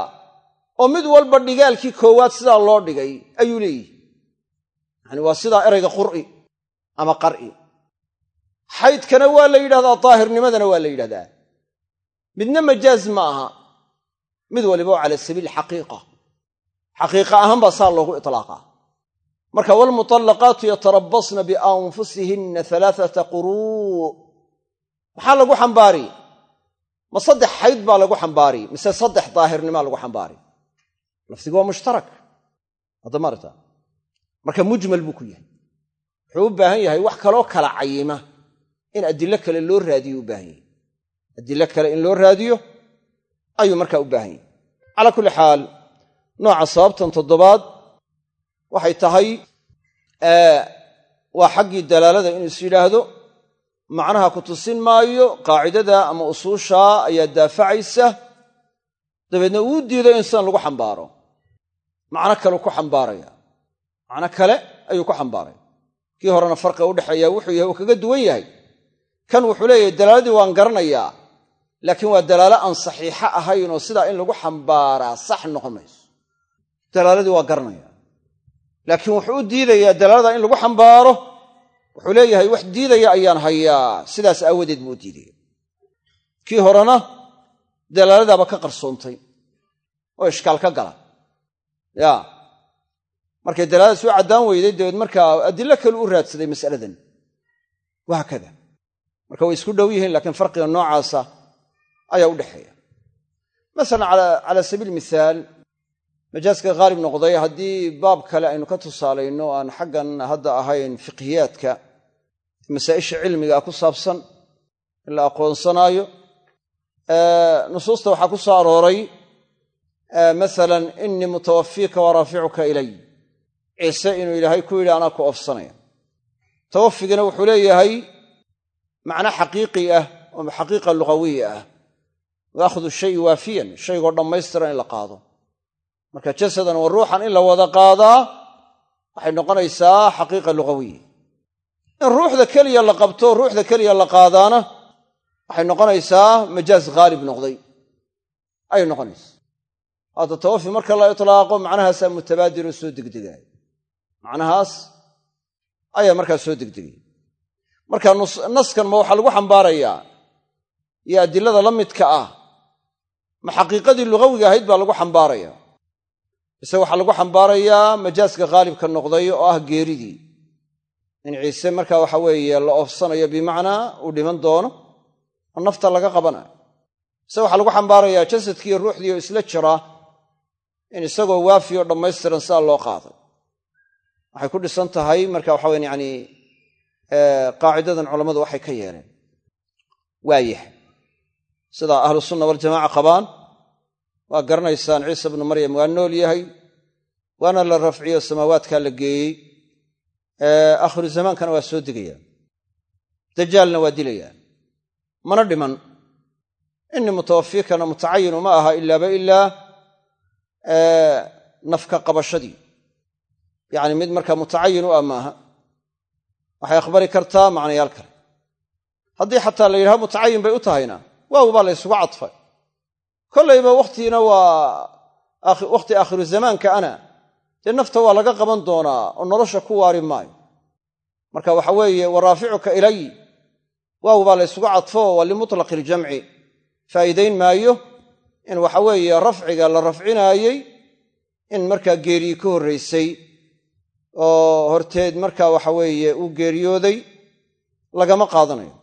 Oo mid walba dhigaalkii koowaad sidaa loo dhigay ayuu leeyihi yani waa sidaa erayga qur'i ama qar'i. Xaydkana waa la yidhahdaa daahirnimadana waa la yidhahdaa. Midna majaaz ma aha. Mid waliba oo cala sabiili xaqiiqa. Xaqiiqa ahaan baa saa loogu iطlaaqaa marka waalmuطallaqaatu yatarabasna bianfusihinna alaaata quruu. Maxaa lagu xambaari? Ma saddex xayd baa lagu xambaari mise saddex daahirnimaa lagu xambaari? Lafdigu waa mushtarak addamarta marka mujmal buu ku yahay. Wuxuu u baahan yahay wax kaloo kala cayima in adilo kale loo raadiyo u baahan yahay. Adilo kale in loo raadiyo ayuu markaa u baahan yahay. Calaa kulli xaal nooca sababtan toddobaad waxay tahay waa xaggii dalaalada inuu is yidhaahdo macnaha ku tusin maayo qaacidada ama usuushaa ayaa daafacaysa dabeedna uu diido in sidan lagu xambaaro. Macno kaleu ku xambaaraya. Macno kale ayuu ku xambaaraya kii horena farqiga udhexeeya wuxuu yahay uu kaga duwan yahay. Kan wuxuu leeyahay dalaaladii waan garanayaa laakiin waa dalaalo aan saxiixo ahayn oo sidaa in lagu xambaaraa sax noqon mayso dalaaladii waa garanaya laakiin wuxuu u diidayaa dalaalada in lagu xambaaro. Wuxuu leeyahay wax diidaya ayaan hayaa. Sidaas aawadeed buu u diidaya kii horena dalaaladaaba ka qarsoontay. Oo ishkaal ka gala ya. Markay dalaaladaas u caddaan weyday dabeed markaa adilo kale u raadsaday mas'aladan. Wahaakada marka way isku dhow yihiin laakiin farqiga noocaasa ayaa u dhexeeya. Masalan cala sabiil mithaal majaaska haalib noqday haddii baab kale aynu ka tusaalayno aan xaggan hadda ahayn fiqhiyaadka masaa'isha cilmiga ku saabsan in la aqoonsanaayo nusuusta waxaa ku soo arooray masalan innii mutawafiika wa raaficuka ilay. Ciise inuu ilaahay ku yidhi anaa ku oofsanaya. Tawafigina wuxuu leeyahay macno xaqiiqi ah oo xaqiiqa lugawiya ah. Waakhdu shayi waafiyan shaygoo dhammaystiran in la qaado marka jasadan wa ruuxan in la wada qaadaa waxay noqonaysaa xaqiiqa lugawiya in ruuxda keliya la qabto ruuxda keliya la qaadaana waxay noqonaysaa majaaz haalib noqday. Ayay noqonaysaa. Hadda tawafi marka la itlaaqo macnahaasaa mutabaadir oo soo degdegaaya macnahaas ayaa markaa soo degdegaya marka naskan ma waxaa lagu xambaarayaa iyo adilada la midka ah ma xaqiiqadii lugawiga ahayd baa lagu xambaaraya mise waxaa lagu xambaarayaa majaaska haalibka noqday oo ah geeridii. In ciise marka waxa weeye la oofsanayo bimacnaa uu dhiman doono oo nafta laga qabanayo mise waxaa lagu xambaarayaa jasadkiiyo ruuxdii oo isla jira in isagoo waafi oo dhammaystiran sidaa loo qaaday waxay ku dhisan tahay marka waxaweyan yani qaacidadan culammadu waxay ka yeeleen. Waayahay sidaa ahlu sunna waljamaca qabaan waa garanaysaan ciisa bnu maryam waa nool yahay waana la rafciyo samaawaadkaa la geeyey. Aakhiru zamaankana waa soo degaya dajaalna waa dilayaa mana dhiman. Innii mutawafiikana mutacayinu ma aha ilaaba ilaa nafka qabashadii. Yacni mid markaa mutacayin u ah maaha waxay akhbari kartaa macnayaal kale haddii xataa la yidhaha mutacayin bay u tahayna waaw baa la ysugu cadfay kollayba wakhtiina waa wakhti aakhiru zamaanka ana. Dee nafta waa laga qaban doonaa oo nolosha ku waari maayo. Marka waxa weeye wa raaficuka ilay waaw baa la ysugu cadfo waa limutlaqi iljamci faa'iidayn maayo in waxa weeye rafciga la rafcinaayey in markaa geerii ka horraysay oo horteed marka waxa weeye uu geeriyooday lagama qaadanayo.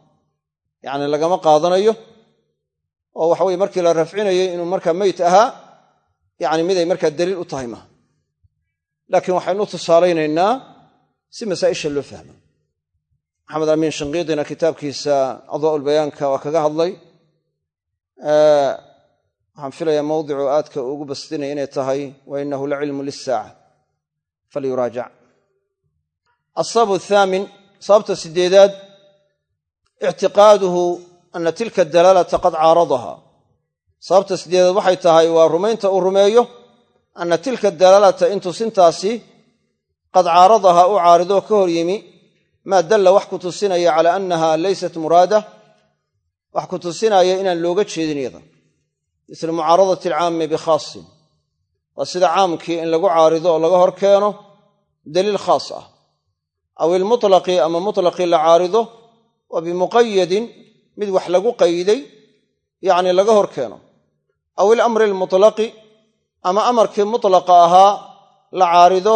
Yacni lagama qaadanayo oo waxa weye markii la rafcinayey inuu markaa meyt ahaa yacni miday markaa daliil u tahay maha laakiin waxaynu tusaalaynaynaa si masaa'isha loo fahmo. Maxamed amiin shanqiidina kitaabkiisa adwaa'ulbayaanka waa kaga hadlay. Waxaan filayaa mawdicu aadka ugu bastinaya inay tahay wa inahu la cilmu lisaaca falyuraajac. Asabab athaamin sababta sideedaad ictiqaaduhu ana tilka dalaalata qad caaradaha sababta sideedaad waxay tahay waa rumaynta uu rumeeyo ana tilka dalaalata in tusintaasi qad caaradaha u caaridoo ka hor yimi maa dalla wax ku tusinaya cala annaha laysat muraada wax ku tusinaya inaan looga jeedin yada misla mucaaradati alcaami bikhaasin waa sida caamkii in lagu caarido oo laga hor keeno daliil khaas ah aw ilmutlaqi ama mutlaqii la caarido wa bimuqayadin mid wax lagu qayday yacni laga hor keeno aw ilamri almutlaqi ama amarkii mutlaqa ahaa la caarido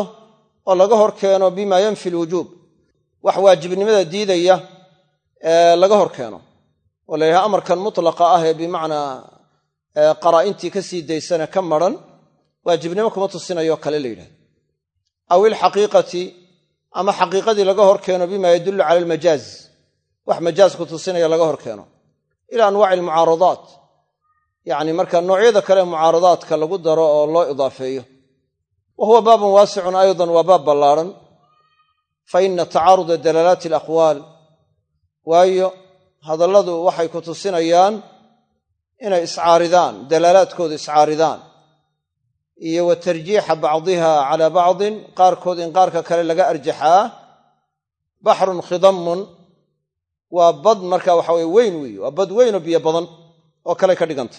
oo laga hor keeno bima yanfi lwujuub wax waajibnimada diidaya ee laga hor keeno oo la yidhaha amarkan mutlaqa ah ee bimacnaa qaraa'intii ka sii daysana ka maran waajibnimo kuma tusinayo kale la yidhahdo. Aw ilxaqiiqati ama xaqiiqadii laga hor keeno bima yadullu cala almajaaz wax majaaz ku tusinaya laga hor keeno ila anwaaci almucaaradaat yacni marka noocyada kale mucaaradaadka lagu daro oo loo idaafeeyo. Wa huwa baabun waasicun aydan waa baab ballaarhan fa ina tacaaruda dalaalaati alaqwaal. Waayo hadalladu waxay ku tusinayaan inay iscaaridaan dalaalaadkoodu iscaaridaan. Iyo wa tarjiixa bacdiha calaa bacdin qaarkood in qaarka kale laga arjaxaa. Baxrun khidamun waa bad marka waxa weye weyn weeye. Waa bad weyn oo biyo badan oo kale ka dhiganta.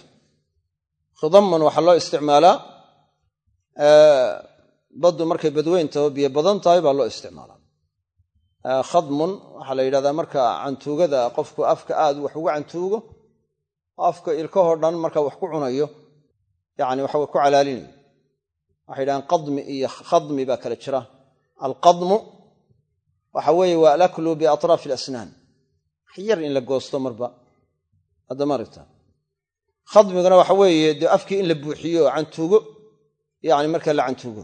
Khidaman waxaa loo isticmaalaa baddu markay badweyn taho biyo badan tahay baa loo isticmaalaa. Khadmun waxaa la yidhahdaa marka cantuugada qofku afka aad wax ugu cantuugo afka ilkahoo dhan marka wax ku cunayo yani waxa ku calaalinayo. Waxay yidhahaan qadmi iyo khadmi baa kala jira. Alqadmu waxa weeye waa alaklu biatraafi alasnaan yar in la goosto marba. Hadda maaragta khadmiguna waxa weeye dee afkii in la buuxiyo cantuugo yacni markaa la cantuugo.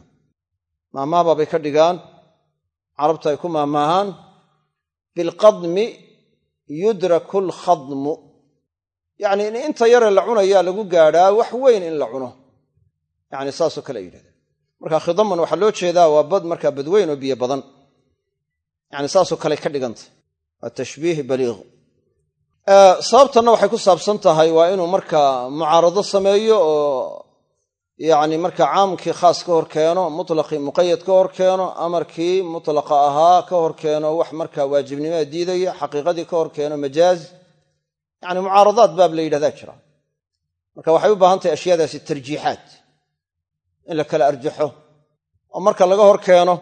Maahmaahba bay ka dhigaan carabta ay ku maahmaahaan bilqadmi yudraku alkhadmu yacni in inta yare la cunayaa lagu gaadhaa wax weyn in la cuno. Yacni saasoo kale ay yidhahdeen. Marka khidaman waxaa loo jeedaa waa bad markaa badweyn oo biyo badan. Yacni saasoo kale ka dhigantay waa tashbiih baliiq sababtanna waxay ku saabsan tahay waa inuu markaa mucaarado sameeyo oo yacni marka caamkii khaas ka hor keeno mutlaqii muqayad ka hor keeno amarkii mutlaqa ahaa ka hor keeno wax markaa waajibnimada diidaya xaqiiqadii ka hor keeno majaaz yacni mucaaradaad baab la yidhahdaa jira marka waxay u baahan tahay ashyaadaasi tarjiixaad in la kala arjaxo oo marka laga hor keeno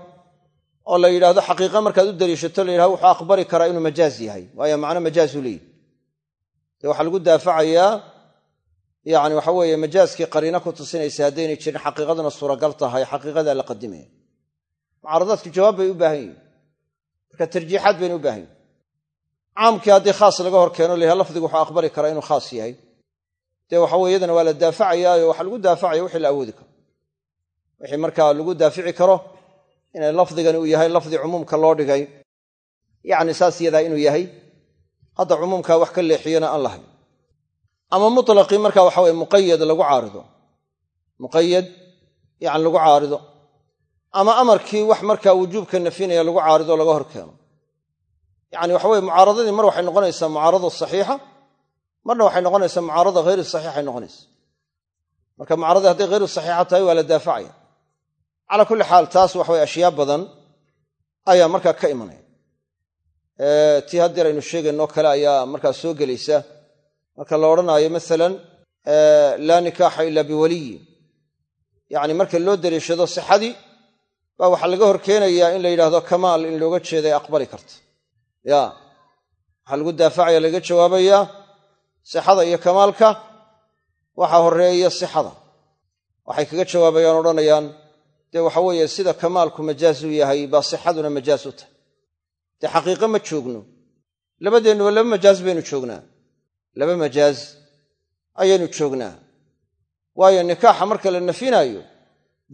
oo la yidhaahdo xaqiiqa markaad u daliishato la yidhahdo wuxuu aqbali karaa inuu majaaz yahay. Waayo macno majaazuu leeyihi dee waxaa lagu daafacayaa yacni waxa weeye majaaskii qariino ku tusinaysa haddaynay jirin xaqiiqaduna suuragal tahay xaqiiqadaa la qadimaya. Mucaaradaadku jawaab bay u baahan yihiin marka tarjiixaad bayna u baahan yihiin caamkii haddii khaas laga hor keeno la yidhahdo lafdigu wuxuu aqbali karaa inuu khaas yahay. Dee waxa weye iyadana waa la daafacayaayo waxaa lagu daafacaya wixii la awoodi karo. Wixii markaa lagu daafici karo inay lafdigani uu yahay lafdi cumuumka loo dhigay. Yacni saas inuu yahay hadda cumuumkaa wax ka leexiyana aan lahayn. Ama mutlaqii marka waxa weye muqayad lagu caarido. Muqayad yani lagu caarido. Ama amarkii wax markaa wujuubka nafinaya lagu caarido laga hor keeno. Waxa weye mucaaradadii mar waxay noqonaysaa mucaarada saxiixa marna waxay noqonaysaa mucaarada hayri saxiixay noqonaysa marka mucaaradii hadday hayru saxiixa tahay waa la daafacaya calaa kulli xaal taas waxa weye ashyaa badan ayaa markaa ka imanaya. Tii haddeer aynu sheegaynoo kale ayaa markaa soo gelaysa. Marka la odhanaayo masalan laa nikaaxa ila biwaliyin yacni marka loo daliishado sixadii baa waxaa laga hor keenayaa in la yidhaahdo kamaal in looga jeeday aqbali karta. Ya waxaa lagu daafacaya laga jawaabayaa sixada iyo kamaalka waxaa horreeya sixada. Waxay kaga jawaabayaan odhanayaan dee waxa weeye sida kamaalku majaaz u yahay baa sixaduna majaaz u tahay. Dee xaqiiqo ma joogno. Labadeennuba laba majaaz baynu joognaa. Laba majaaz ayaynu joognaa. Waayo nikaaxa marka la nafinaayo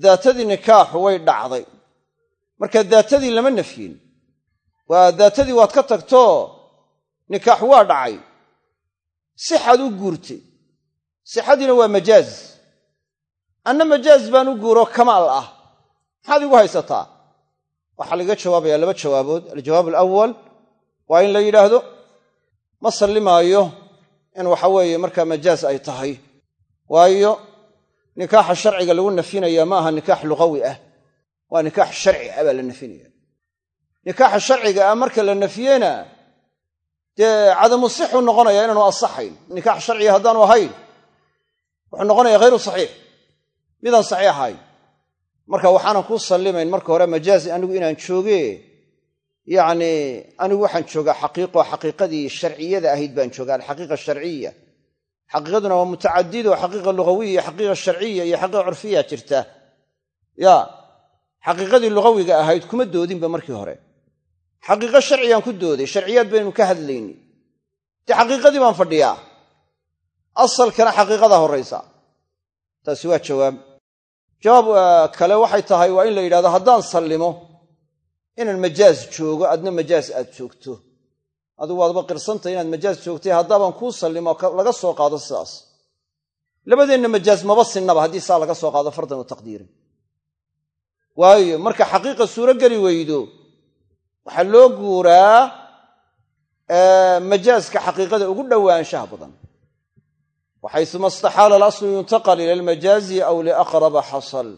daatadii nikaaxu way dhacday. Marka daatadii lama nafyin. Waa daatadii waad ka tagtoo nikaax waa dhacay. Sixaad u guurtay sixadiina waa majaaz anna majaaz baan u guuro kamaal ah maxaad igu haysataa waxaa lagaga jawaabayaa laba jawaabood. Aljawaab alawal waa in la yidhaahdo ma sallimaayo in waxa weeye markaa majaaz ay tahay. Waayo nikaaxa sharciga lagu nafinaya ma aha nikaax luqawi ah. Waa nikaax sharci ah baa la nafinaya nikaaxa sharciga ah marka la nafiyena dee cadamu sixu noqonaya inaanu asaxayn nikaax sharciga haddaanu ahayn wuxuu noqonaya hayru saxiix. Midaan saxiix ahayn marka waxaanan kuu sallimayn marka hore majaazi anigu inaan jooge yacni anigu waxaan joogaa xaqiiqo xaqiiqadii sharciyada ahayd baan joogaa alxaqiiqa sharciya. Xaqiiqaduna waa mutacadid oo xaqiiqa lugawiya xaqiiqa sharciya iyo xaqiiqa curfiya jirta. Ya xaqiiqadii lugawiga ahayd kuma doodinba markii hore. Xaqiiqo sharcigaan ku dooday sharciyaad baynu ka hadlayni. Dee xaqiiqadii baan fadhiyaa? Asalkana xaqiiqadaa horraysa. Taasi waa jawaab jawaab kale waxay tahay waa in la yidhahdo haddaan sallimo inaan majaaz joogo adna majaaz aad joogto. Adigu waadba qirsantay inaad majaaz joogtay haddaabaan kuu sallimo laga soo qaado sidaas labadeenna majaaz maba sinnaba haddii saa laga soo qaado fardan wa taqdiirin. Waayo marka xaqiiqa suuro geli weydo waxaa loo guuraa majaazka xaqiiqada ugu dhowaanshaha badan waxayuma istaxaala alaslu yuntaqal ila almajaazi aw liaqraba xasal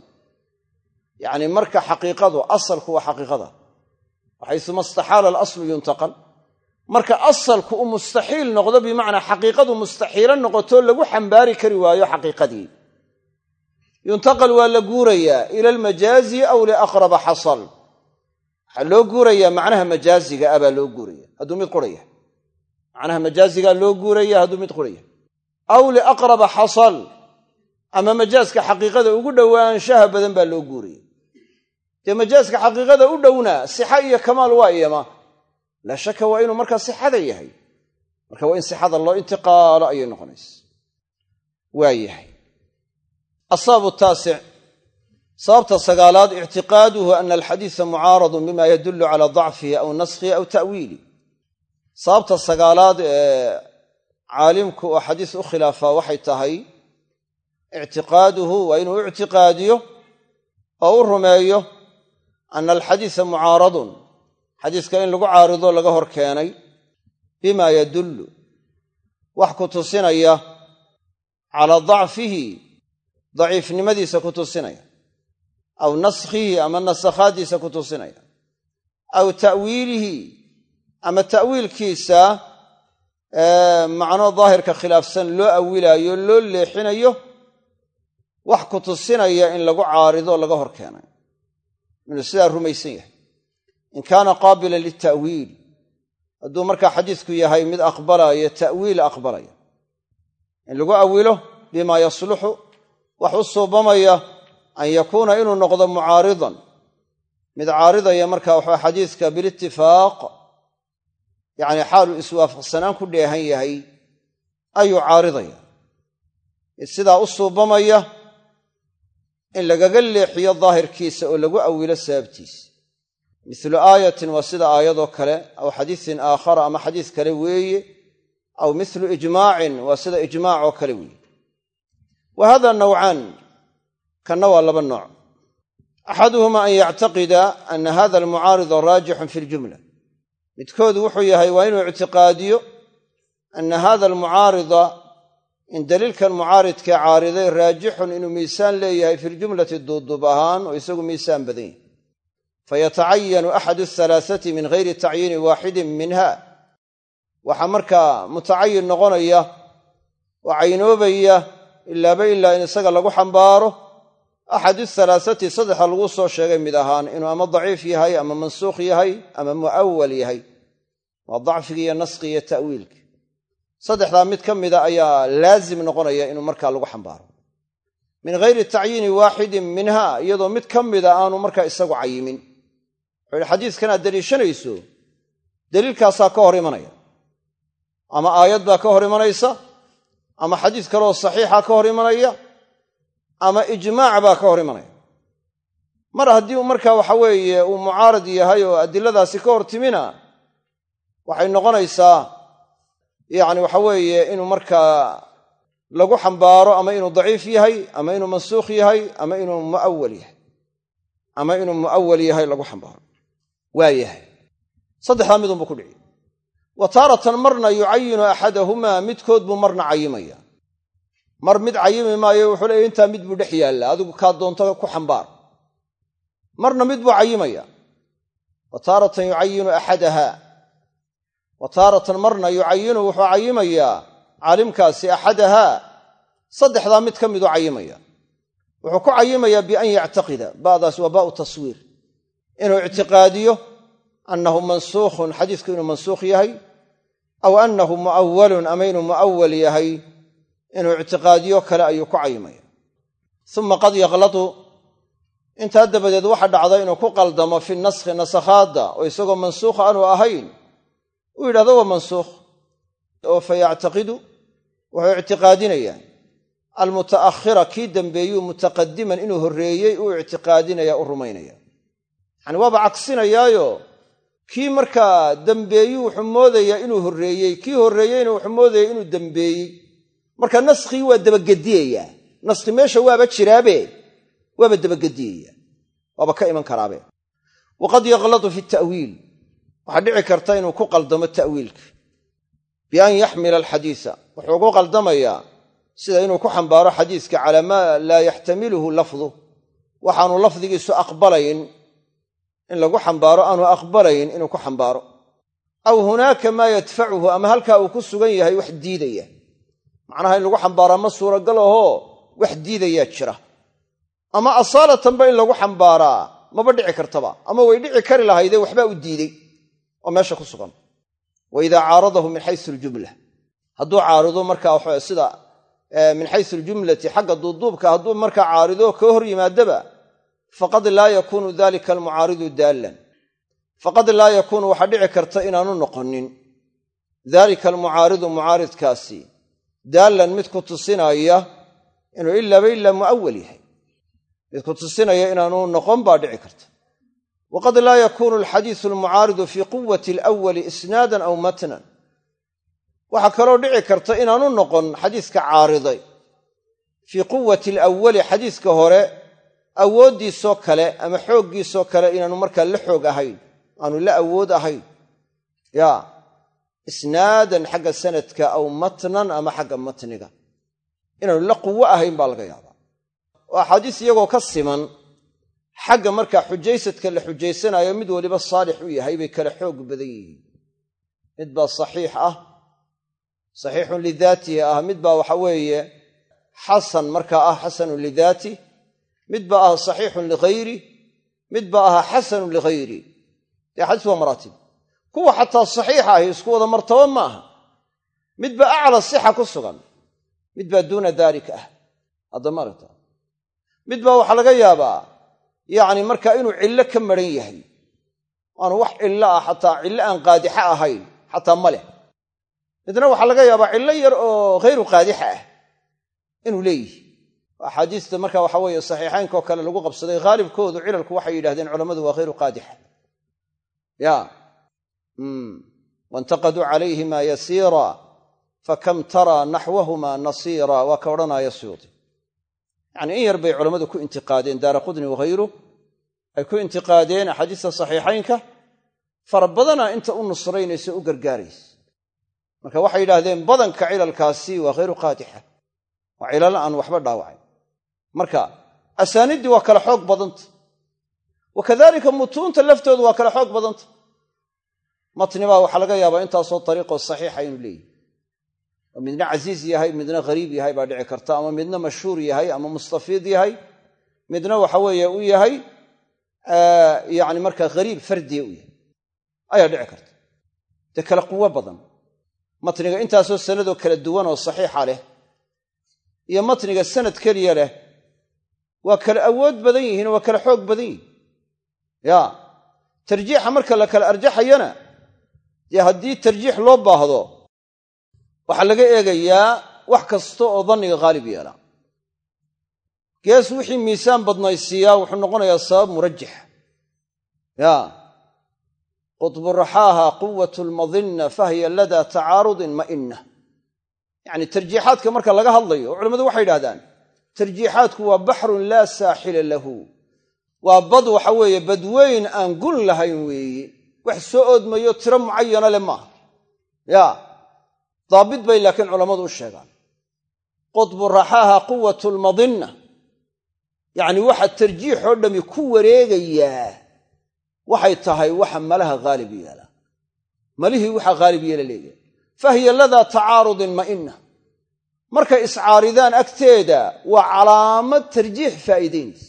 yacni marka xaqiiqadu asalku waa xaqiiqada waxayuma istaxaala alaslu yuntaqal marka asalku uu mustaxiil noqdo bimacnaa xaqiiqadu mustaxiilo noqotoo lagu xambaari kari waayo xaqiiqadii yuntaqal waa la guurayaa ila almajaazi aw liaqraba xasal waxaa loo guurayaa macnaha majaaziga ah baa loo guuraya hadduu mid quraya macnaha majaazigaa loo guuraya hadduu mid aw liaqraba xasal ama majaaska xaqiiqada ugu dhowaanshaha badan baa loo guuraya dee majaaska xaqiiqada u dhowna sixa iyo kamaal waa iyama. Laa shaka waa inuu markaa sixada yahay. Marka waa in sixada loo intiqaalo ayay noqonaysa. Waa yahay. Asaabu taasic sababta sagaalaad ictiqaaduhu ana alxadiisa mucaaradun bima yadullu cala dacfihi aw naskhihi aw ta'wiili. Sababta sagaalaad ee caalimku oo xadiis u khilaafaa waxay tahay ictiqaaduhu waa inuu ictiqaadiyo oo u rumeeyo ana alxadiisa mucaaradun xadiiska in lagu caarido laga hor keenay bima yadullu wax ku tusinaya calaa dacfihi daciifnimadiisa ku tusinaya aw naskhihi ama nasakhaaddiisa ku tusinaya aw ta'wiilihi ama ta'wiilkiisa macno daahirka khilaafsan loo awilaayo loo leexinayo wax ku tusinaya in lagu caarido laga hor keenay inuu sidaa rumaysan yahay. In kaana qaabilan lita'wiil. Hadduu markaa xadiisku yahay mid aqbalaya ta'wiil aqbalaya. In lagu awilo bimaa yasluxu wax u suubamaya an yakuuna inuu noqdo mucaaridan. Mid caaridaya marka waxaa xadiiska bilitifaaq yacni xaaluu iswaafaqsanaan ku dheehan yahay ayuu caaridaya. Mid sidaa u suubamaya in lagaga leexiyo daahirkiisa oo lagu awilo sababtiisa milu aayatin waa sida aayadoo kale aw xadiisin aakhara ama xadiis kale weeye aw milu ijmaacin waa sida ijmaac oo kale weeye. Wa hada nawcaan kanna waa laba nooc. Axaduhuma an yactaqida ana hada almucaarida raajixun fi ljumla midkoodu wuxuu yahay waa inuu ictiqaadiyo ana hada almucaarida in daliilkan mucaaridkee caariday raajixun inuu miisaan leeyahay fi ljumlati duuduub ahaan oo isagu miisaan badan yahay. Fayatacayanu axadu alhalaathati min gayri tacyiini waaxidin minha. Waxaa markaa mutacayin noqonaya oo caynoobaya ilaaba ilaa in isaga lagu xambaaro axadu halaathati saddexa lagu soo sheegay mid ahaan inuu ama daciif yahay ama mansuukh yahay ama mu'awal yahay. Waa dacfigi iyo naski iyo ta'wiilki saddexdaa mid ka mida ayaa laazim noqonaya inuu markaa lagu xambaaro. Min gayri tacyiini waaxidin minha iyadoo mid ka mida aanu markaa isagu cayimin. Wuxuu yihi xadiiskan aad deliishanayso? Deliilkaasaa ka hor imanaya? Ama aayad baa ka hor imanaysa? Ama xadiis kaleoo saxiixa ka hor imanaya ama ijmaac baa ka hor imanaya. Mar haddii markaa waxa weeye uu mucaarad yahay oo adiladaasi ka hor timina waxay noqonaysaa yacni waxa weeye inuu markaa lagu xambaaro ama inuu daciif yahay ama inuu mansuukh yahay ama inuu muawal yahay ama inuu mu'awal yahay lagu xambaaro. Waa yahay. Saddexdaa midunbuu ku dhici. Wa taaratan marna yucayinu axadahumaa midkood buu marna cayimaya mar mid cayimi maayo wuxuu leeya intaa mid buu dhex yaalla adigu kaa doonto ku xambaar. Marna mid buu cayimaya. Wa taaratan yucayinu axadaha. Wa taaratan marna yucayinu wuxuu cayimayaa caalimkaasi axadahaa saddexdaa mid ka miduu cayimaya. Wuxuu ku cayimayaa bian yactaqida ba'daas waa taswiir. Inuu ictiqaadiyo annahu mansuukhun xadiisku inuu mansuukh yahay aw annahu mu'awalun ama inuu mu'awal yahay inuu ictiqaadiyo kale ayuu ku cayimaya uma qad yaqladu intaa dabadeed waxa dhacda inuu ku qaldamo fi naskhi nasakhaadda oo isagoo mansuukh aanu ahayn. Uu yidhahdo waa mansuukh oo fa yactaqidu wuxuu ictiqaadinayaa almuta'akhira kii dambeeyuu mutaqadiman inuu horreeyey uu ictiqaadinaya u rumaynaya. Yacani waaba cagsinayaayo kii markaa dambeeyu wuxuu moodayaa inuu horreeyey kii horreeyeyna wuxuu moodaya inuu dambeeyey marka naskii waa dabagediyayaa naskhi meesha waaba jiraabe waaba dabagediyaya. Waaba ka iman karaabe. Waqad yaqladu fi ta'wiil. Waxaa dhici karta inuu ku qaldamo ta'wiilka. Bian yaxmila alxadiisa. Wuxuu ugu qaldamayaa sida inuu ku xambaaro xadiiska calaa maa laa yaxtamiluhu lafdu. Waxaanu lafdigiisu aqbalayn in lagu xambaaro aanu aqbalayn inuu ku xambaaro. Aw hunaaka maa yadfacuhu ama halkaa uu ku sugan yahay wax diidaya macnaha in lagu xambaaraa ma suuragal ahoo wax diidayaa jira. Ama asaalatanba in lagu xambaaraa maba dhici kartaba ama way dhici kari lahaydee waxbaa u diiday oo meesha ku sugan. Wa caaradahu min xaysu aljumla hadduu caarido markaa sida min xaysu aljumlati xagga duuduubka hadduu markaa caarido ka hor yimaadaba faqad laa yakuunu dalika almucaaridu daallan faqad laa yakuunu waxaa dhici karta inaanu noqonin. Dalika almucaaridu mucaaridkaasi daallan mid ku tusinaya inuu ilaaba ilaa mu'awal yahay. Mid ku tusinaya inaanu noqon baa dhici karta. Waqad laa yakuunu alxadiisu almucaaridu fii quwati alawali isnaadan aw matnan. Waxaa kaloo dhici karta inaanu noqon xadiiska caariday. Fii quwati alawali xadiiska hore awooddiisoo kale ama xooggiisoo kale inaanu markaa la xoog ahayn aanu la awood ahayn. Ya isnaadan xagga sanadka aw matnan ama xagga matniga. Inaanu la quwo ahayn baa laga yaabaa. Oo axaadiis iyagoo ka siman xagga markaa xujaysadka la xujaysanayo mid waliba saalix u yahay bay kala xoog badan yihiin. Mid baa saxiix ah saxiixun lidaatihi ah. Mid baa waxa weeye xasan markaa ah xasanun lidaatih mid baa ah saxiixun lighayri mid baa aha xasanun lighayri. Dee xadiis waa maraatib kuwa xataa saxiixa ahi isku wada martabo ma aha mid baa acla sixa ku sugan. Mid baa duuna daalika ah. Haddamaaragta mid baa waxaa laga yaabaa yacni markaa inuu cillo ka maran yahay. Aanu wax cillo ah xataa cillo aan qaadixa ahayn xataa ma leh. Midna waxaa laga yaabaa cillo yar oo hayru qaadixa ah inuu leeyihi axaadiista marka waxa weeye saxiixaynkoo kale lagu qabsaday haalibkoodu cilalku waxay yidhahdeen culammadu waa hayru qaadixa ya waintaqaduu calayhima yasiira fakam taraa naxwahuma nasiira waa ka odhanaaya suyuudi yacni in yar bay culammadu ku intiqaadeen daara qudni wahayru ay ku intiqaadeen axaadiista saxiixaynka fara badana inta u nusraynaysa u gargaaraysa marka waxay yidhaahdeen badanka cilalkaasi waa hayru qaadixa waa cilal aan waxba dhaawacayn marka asaaniiddii waa kala xoog badanta wa kadalika mutuunta laftoodu waa kala xoog badanta matnibaa waxaa laga yaabaa intaasoo dariiqoo saxiixa inuu leeyahy oo midna casiiz yahay midna hariib yahay baa dhici karta ama midna mashhuur yahay ama mustafiid yahay. Midna waxa weeye u yahay yani markaa hariib fardiya u yahay. Ayaa dhici karta. Dee kala quwo badan. Matniga intaasoo sanadoo kala duwan oo saxiixa leh iyo matniga sanad keliya leh waa kala awood badan yihiin waa kala xoog badan yihiin ya tarjiixa marka la kala arjaxayana dee haddii tarjiix loo baahdo waxaa laga eegayaa wax kasta oo danniga haalib yeela. Gees wixii miisaan badnaysiiyaa wuxuu noqonayaa sabab murajaxa ya qutbu raxaaha quwat lmadinna fahiya ladaa tacaarudin ma'inna. Yacni tarjiixaadka marka laga hadlayo culimmadu waxay yidhahdaan tarjiixaadku waa baxrun laa saaxila lahu. Waa bad waxa weeye badweyn aan gun lahayn weeye wax soo oodmayo tiro mucayana le maaha. Ya daabit bay laakiin culammadu u sheegaan. Qutbu raxaaha quwat lmadinna yacni waxa tarjiixoo dhammi ku wareegayaa waxay tahay waxa malaha haalib yeela. Malihii waxa haalib yeela leeyahay. Fahiya ladaa tacaarudin ma'inna markay iscaaridaan agteeda waa calaamad tarjiix faa'iidaynaysa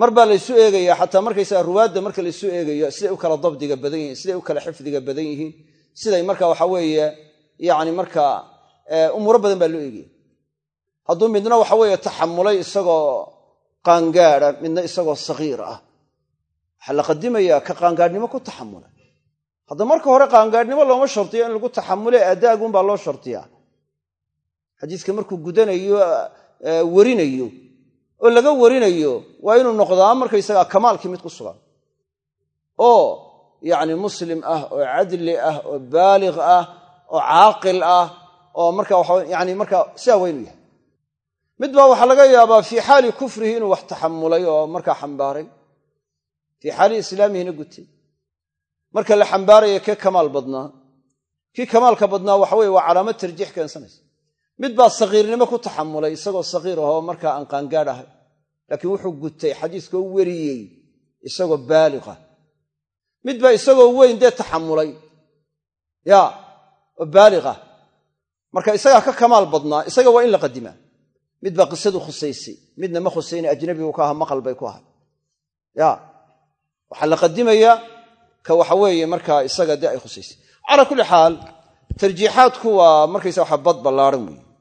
mar baa laysu eegayaa xataa markaysaga ruwaadda marka laysu eegayo siday u kala dabdiga badan yihiin siday u kala xifdiga badan yihiin. Siday marka waxa weeye yacni markaa umuuro badan baa loo eegaya. Hadduu midna waxa weeye taxamulay isagoo qaangaada midna isagoo sagiir ah. Waxaa la qadimayaa ka qaangaadhnimo ku taxamulay hadda marka hore qaangaadhnimo looma shartiyo in lagu taxamule addaagunbaa loo shartiyaa. Xadiiska markuu gudanayo werinayo oo laga warinayo waa inuu noqdaa markaysagaa kamaalkii mid ku sugan. Oo yacni muslim ah oo cadli ah oo baalig ah oo caaqil ah oo marka waxa yani marka sidaa waa inuu yahay. Mid baa waxaa laga yaabaa fii xaali kufrihi inuu wax taxamulay oo markaa xambaaray. Fii xaali islaamihina gutay. Marka la xambaaraya kee kamaal badnaa? Kii kamaalka badnaa waxa weye waa calaamad tarjiix keensanaysa mid baa sakiirnimo ku taxamulay isagoo sakiir ahoo markaa aan qaangaadh ahay. Laakiin wuxuu gutay xadiiska u weriyey isagoo baaliqa mid baa isagoo weyn dee taxamulay. Ya oo baaliqa marka isagaa ka kamaal badnaa isaga waa in la qadimaa. Mid baa qisadu khusaysay midna ma khusayne ajnabigu ka aha maqal bay ku ahay ya waxaa la qadimayaa ka waxa weeye markaa isaga dee ay khusaysay. Calaa kulli xaal tarjiixaadku waa markaysa waxa bad ballaaran weeye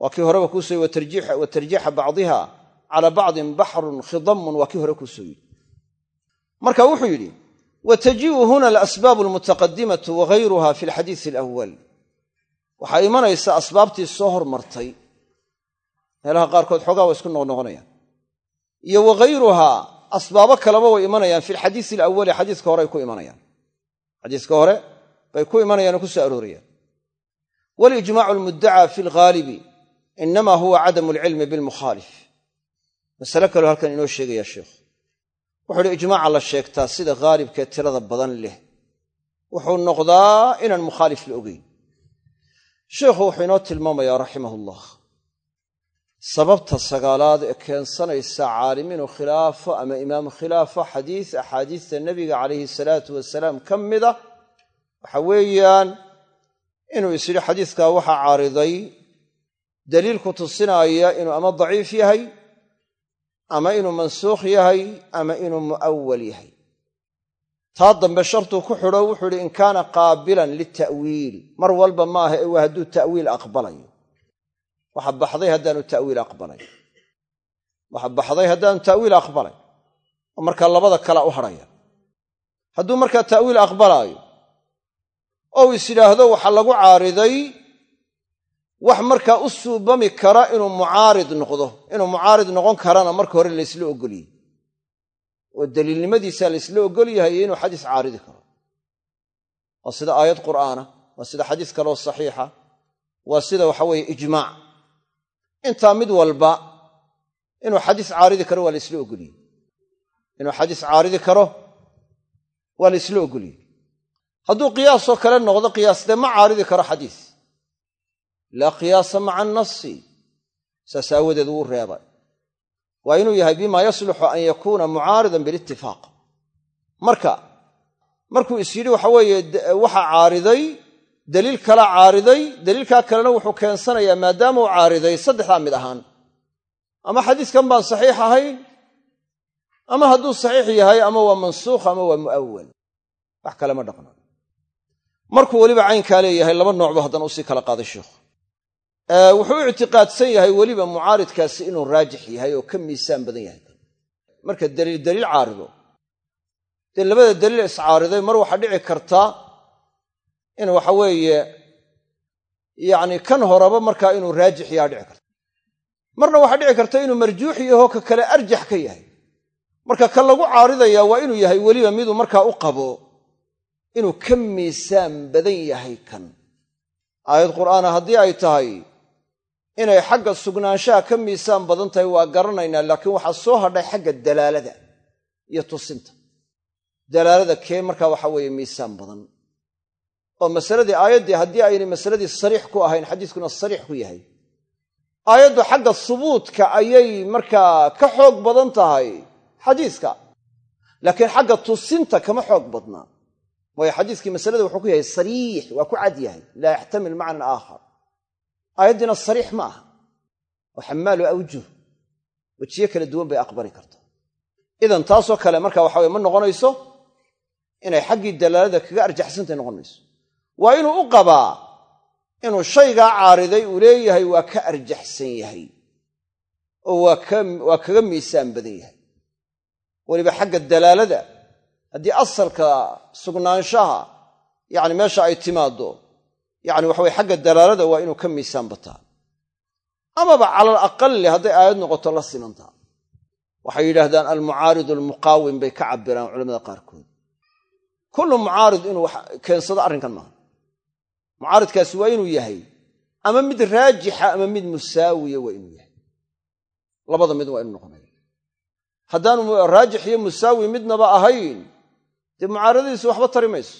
waa kii horeba kuu soo wa tarjiixa bacdiha calaa bacdin baxrun khidamun waa kii hore kuu soo yidhi. Marka wuxuu yidhi wa tajii'u huna alasbaabu almutaqadimatu wagayruha fi alxadiisi alawal waxaa imanaysa asbaabtii soo hormartay. Meelaha qaarkood xoogaa waa isku noqnoqonayaan iyo waghayruhaa asbaabo kaleba way imanayaan fi lxadiisi alawali xadiiska hore ay ku imanayaan. Xadiiska hore bay ku imanayaan oo ku aroorayaan. Walijmaacu almuddacaa fi lghaalibi inama huwa cadamu alcilmi bilmukhaalif masale kaloo halkan inoo sheegaya sheikhu wuxuu uhi ijmaaca la sheegtaa sida haalibkee tirada badan leh wuxuu noqdaa inaan mukhaalif la ogeyn sheikhu wuxuu inoo tilmaamayaa raximah ullah sababta sagaalaad ee keensanaysa caalim inuu khilaafo ama imaamu khilaafo xadiis axaadiista nebiga calayhi salaatu wasalaam ka mida waxa weeyaan inuu is yidhi xadiiskaa waxaa caariday daliil ku tusinaaya inuu ama daciif yahay ama inuu mansuukh yahay ama inuu mu'awal yahay. Taa dambe shartuu ku xidho wuxuu ihi in kaana qaabilan lita'wiil mar walba maaha ee waa hadduu ta'wiil aqbalayo. Waxa baxday haddaanu ta'wiil aqbalay. Waxa baxday haddaanu ta'wiil aqbalay. Oo markaa labada kala u hadhaya hadduu markaa ta'wiil aqbalaayo ou is yidhaahdo waxa lagu caariday wax markaa u suubami kara inuu mucaarid noqdo inuu mucaarid noqon karana marka hore laysla ogoliyey oo daliilnimadiisa laysla ogol yahay inuu xadiis caaridi karo. Waa sida aayad qur'aana waa sida xadiis kaloo saxiixa waa sida waxa weeye ijmaac intaa mid walba inuu xadiis caaridi karo waa laysla ogoliyey inuu xadiis caaridi karo waa laysla ogoliyey hadduu qiyaasoo kale noqdo qiyaas dee ma caaridi karo xadiis laa qiyaasa maca annasi saas aawadeed wuu reebay. Waa inuu yahay bima yasluxu an yakuuna mucaaridan bilitifaaq marka markuu is yidhi waxa weeye waxa caariday daliil kala caariday daliilkaa kalena wuxuu keensanayaa maadaama uu caariday saddexdaa mid ahaan. Ama xadiiskan baan saxiix ahayn ama hadduu saxiix yahay ama waa mansuukh ama waa mu'awal wax kale ma dhaqna markuu weliba caynkaa leeyahay laba noocbu haddana u sii kala qaaday wuxuu u ictiqaadsan yahay weliba mucaaridkaasi inuu raajix yahay oo ka miisaan badan yahay. Marka daliil daliil caarido. Dee labada daliil iscaariday mar waxaa dhici karta in waxa weeye yacni kan horeba markaa inuu raajix yaha dhici karta. Marna waxaa dhici karta inuu marjuux yaho ka kale arjax ka yahay. Marka kan lagu caaridaya waa inuu yahay weliba miduu markaa u qabo inuu ka miisaan badan yahay kan. Aayad qur'aana haddii ay tahay inay xagga sugnaanshaha ka miisaan badan tahay waa garanaynaa laakiin waxaa soo hadhay xagga dalaalada iyo tusinta. Dalaalada kee markaa waxa weeye miisaan badan? Oo masaladii aayaddii haddii aynay masaladii sariix ku ahayn xadiiskuna sariix ku yahay. Aayaddu xagga subuudka ayay markaa ka xoog badan tahay xadiiska. Laakiin xagga tusinta kama xoog badnaa. Waayo xadiiskii masalada wuxuu ku yahay sariix waa ku cad yahay. Laa yaxtamil macnan aakhar aayaddiina sariix ma aha. Oo xamaalu awjuh. Wejiye kala duwan bay aqbali karta idan taasoo kale marka waxa weye ma noqonayso inay xaggii dalaalada kaga arjaxsantay noqon mayso waa inuu u qabaa inuu shaygaa caariday uu leeyahay waa ka arjaxsan yahay. Oo waa kaga miisaan badan yahay. Weliba xagga dalaalada haddii asalka sugnaanshaha yani meesha ay timaaddo yani waxa weye xagga dalaalada waa inuu ka miisaan bataa. Amaba cala alaqali hadday aayad noqoto la simantaa waxay yidhaahdaan almucaarid almuqaawim bay ka cabiraan culamada qaarkood. Kullu mucaarid inuu keensado arrinkan maaha. Mucaaridkaasi waa inuu yahay ama mid raajixa ama mid musaawiya waa inuu yahay. Labada mid waa inuu noqonaya. Haddaanu raajix iyo musaawi midnaba ahayn dee mucaaradadiisu waxba tari mayso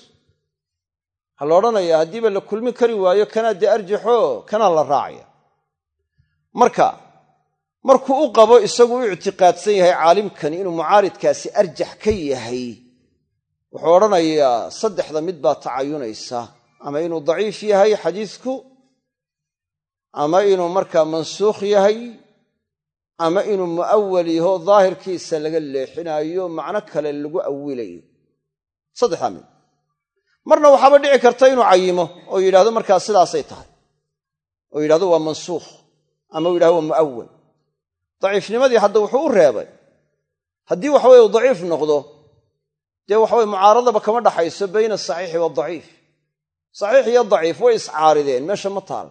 waxaa la odhanayaa haddiiba la kulmi kari waayo kanaa dee arjaxo kanaa la raacaya marka markuu u qabo isagu u ictiqaadsan yahay caalimkani inuu mucaaridkaasi arjax ka yahay wuxuu odhanayaa saddexda mid baa tacayunaysa ama inuu daciif yahay xadiisku ama inuu markaa mansuukh yahay ama inuu mu'awal yaho daahirkiisa laga leexinaayo macno kale lagu awilayo. Saddexdaa mid marna waxaaba dhici karta inuu cayimo oo yidhahdo markaa sidaasay tahay. Oo yidhahdo waa mansuukh ama u yidhahdo waa mu'awal daciifnimadii hadda wuxuu u reebay. Haddii waxaweye uu daciif noqdo dee waxaweye mucaaradaba kama dhaxayso bayna asaxiixi waadaciif saxiix iyo daciif way iscaarideen meesha ma taal.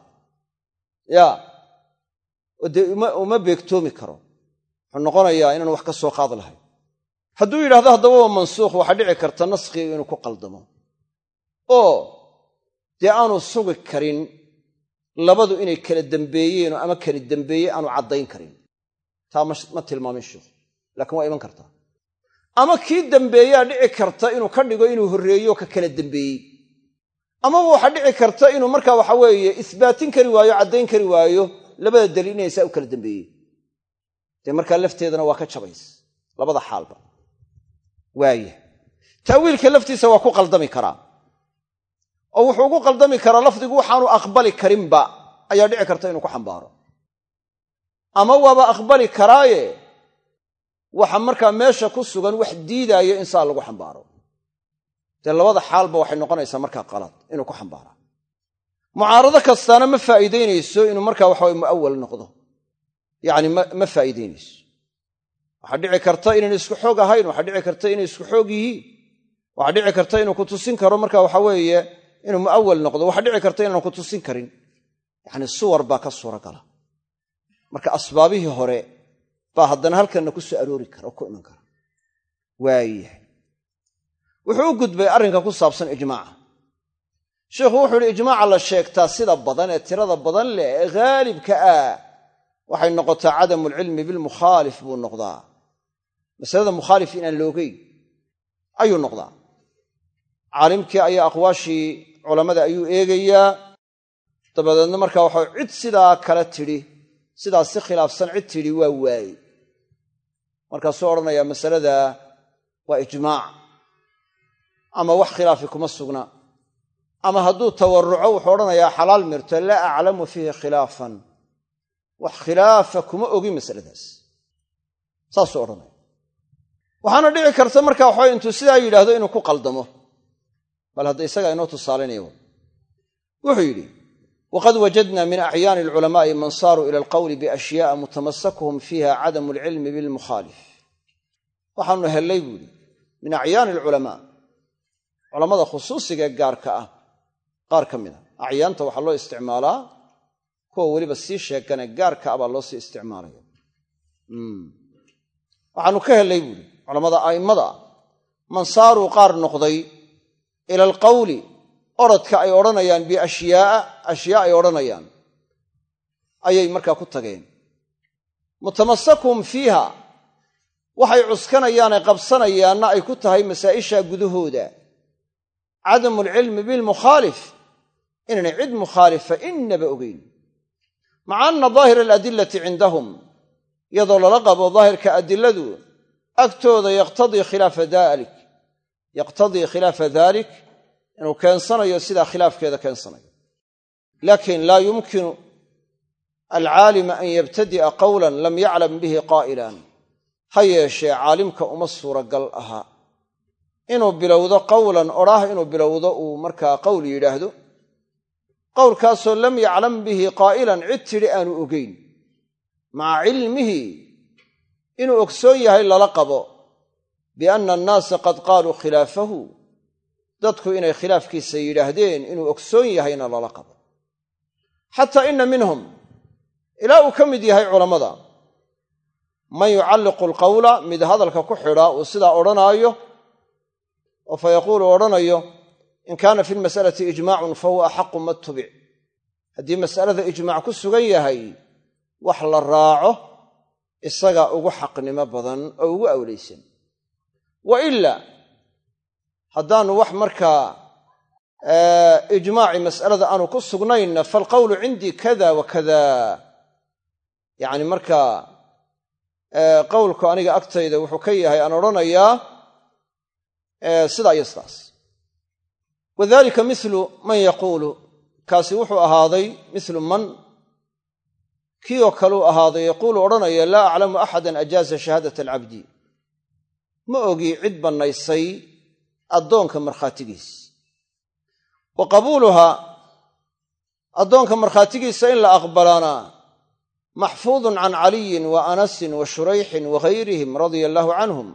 Ya dee uma beegtoomi karo. Wuxuu noqonayaa inaan wax ka soo qaad lahayn. Hadduu yidhahdo haddaba waa mansuukh waxaa dhici karta naskhiga inuu ku qaldamo oo dee aanu sugi karin labadu inay kala dembeeyeenoo ama kala dembeeye aanu caddayn karin. Taa ma tilmaamin sheikhu laakiin waa iman kartaa. Ama kii dembeeyaa dhici karta inuu ka dhigo inuu horreeyo ka kala dembeeyey amaba waxaa dhici karta inuu markaa waxa weeye isbaatin kari waayo caddayn kari waayo labada daliil inay saa u kala dembeeyey dee markaa lafteedana waa ka jabays labada xaalba. Waaya ta'wiilka laftiisa waa ku qaldami karaa oo wuxuu ugu qaldami karaa lafdigu waxaanu aqbali karinba ayaa dhici karta inuu ku xambaaro. Ama waaba aqbali karaaye waxa markaa meesha ku sugan wax diidaayo in saa lagu xambaaro. Dee labada xaalba waxay noqonaysaa markaa qalad inuu ku xambaaraa mucaarado kastaana ma faa'iidaynayso inuu markaa waxaway mu'awal noqdo. Yacni ma faa'iidaynayso. Waxaa dhici karta inayna isku xoog ahayn waxaa dhici karta inay isku xoog yihiin waxaa dhici karta inuu ku tusin karo marka waxa weeye inuu mu'awal noqdo waxaa dhici karta inaan ku tusin karin. Yacni suwar baa ka suuragala. Marka asbaabihii hore baa haddana halkanna ku soo aroori kara oo ku iman kara. Waayahay. Wuxuu u gudbay arrinka ku saabsan ijmaaca. Sheikhu wuxuu ihi ijmaaca la sheegtaa sida badan ee tirada badan leh ee haalibka ah. Waxay noqotaa cadamu alcilmi bilmukhaalif buu noqdaa. Masalada mukhaalif inaan loogeyn ayuu noqdaa. Caalimkii ayaa aqwaashii culammada ayuu eegayaa. Dabadeedna markaa waxa cid sidaa kale tidhi sidaas si khilaafsan cid tidhi waa waaye markaasuu odhanayaa masalada waa ijmaac. Ama wax khilaafi kuma sugna. Ama hadduu tawarruco wuxuu odhanayaa xalaal mirto laa aclamu fiihi khilaafan. Wax khilaafa kuma ogi masaladaas. Saasuu odhanaya. Waxaana dhici karta marka waxawa intuu sidaa yidhaahdo inuu ku qaldamo bal hadda isagaa inoo tusaalaynaya wuxuu yidhi waqad wajadna min acyaani alculamaa'i man saaruu ila alqowli biashyaaa mutamasakuhum fiiha cadamu alcilmi bilmukhaalif. Waxaanu hellay buu yidhi min acyaani alculamaa culammada khusuusiga gaarka ah qaar ka mid a acyaanta waxaa loo isticmaalaa kuwa weliba sii sheegane gaarka ah baa loo sii isticmaalaya. Waxaanu ka hellay buuhi culammada a'immada ah man saaruu qaar noqday ila alqawli orodka ay odhanayaan biashyaaa ashyaa ay odhanayaan. Ayay markaa ku tageen. Mutamasakuhum fiiha waxay cuskanayaanee qabsanayaanna ay ku tahay masaa'isha gudahooda. Cadamu alcilmi bilmukhaalif inaynay cid mukhaalifa innaba ogeyn. Maca anna daahira aladillati cindahum iyadoo lala qabo daahirka adiladu agtooda yaqtadii khilaafa dalik yaqtadii khilaafa dalik inuu keensanayo sidaa khilaafkeeda keensanayo. Laakiin laa yumkinu alcaalima an yabtadi'a qawlan lam yaclam bihi qaa'ilan. Ha yeeshee caalimka uma suuragal aha. Inuu bilowdo qawlan odhaah inuu bilowdo uu markaa qowl yidhaahdo. Qowlkaasoo lam yaclam bihi qaa'ilan cid tidhi aanu ogeyn. Maca cilmihi inuu ogsoon yahay lala qabo bianna annaasa qad qaaluu khilaafahu dadku inay khilaafkiisa yidhaahdeen inuu ogsoon yahayna lala qabo. Xataa inna minhum ilaa uu ka mid yahay culammada. Man yucalliqu alqawla mid hadalka ku xidhaa uu sidaa odhanaayo oo fa yaquulu odhanayo in kaana fi lmas'alati ijmaacun fa huwa axaqu ma tubic. Haddii mas'alada ijmaac ku sugan yahay wax la raaco isagaa ugu xaqnimo badan oo ugu awlaysan wa ila haddaanu wax markaa ijmaaci mas'alada aanu ku sugnaynna faalqawlu cindii kada wa kada. Yacni markaa qowlku aniga agtayda wuxuu ka yahay aan odhanayaa sidaa iyo sidaas wadalika milu man yaquulu kaasi wuxuu ahaaday milu man kii oo kaleu ahaaday yaquulu odhanaya laa aclamu axadan ajaaza shahaadat alcabdi ma ogi cid bannaysay addoonka markhaatigiis. Wa qabuuluha addoonka markhaatigiisa in la aqbalaana maxfuudun can caliyin wa anasin wa shurayxin wa hayrihim radia allaahu canhum.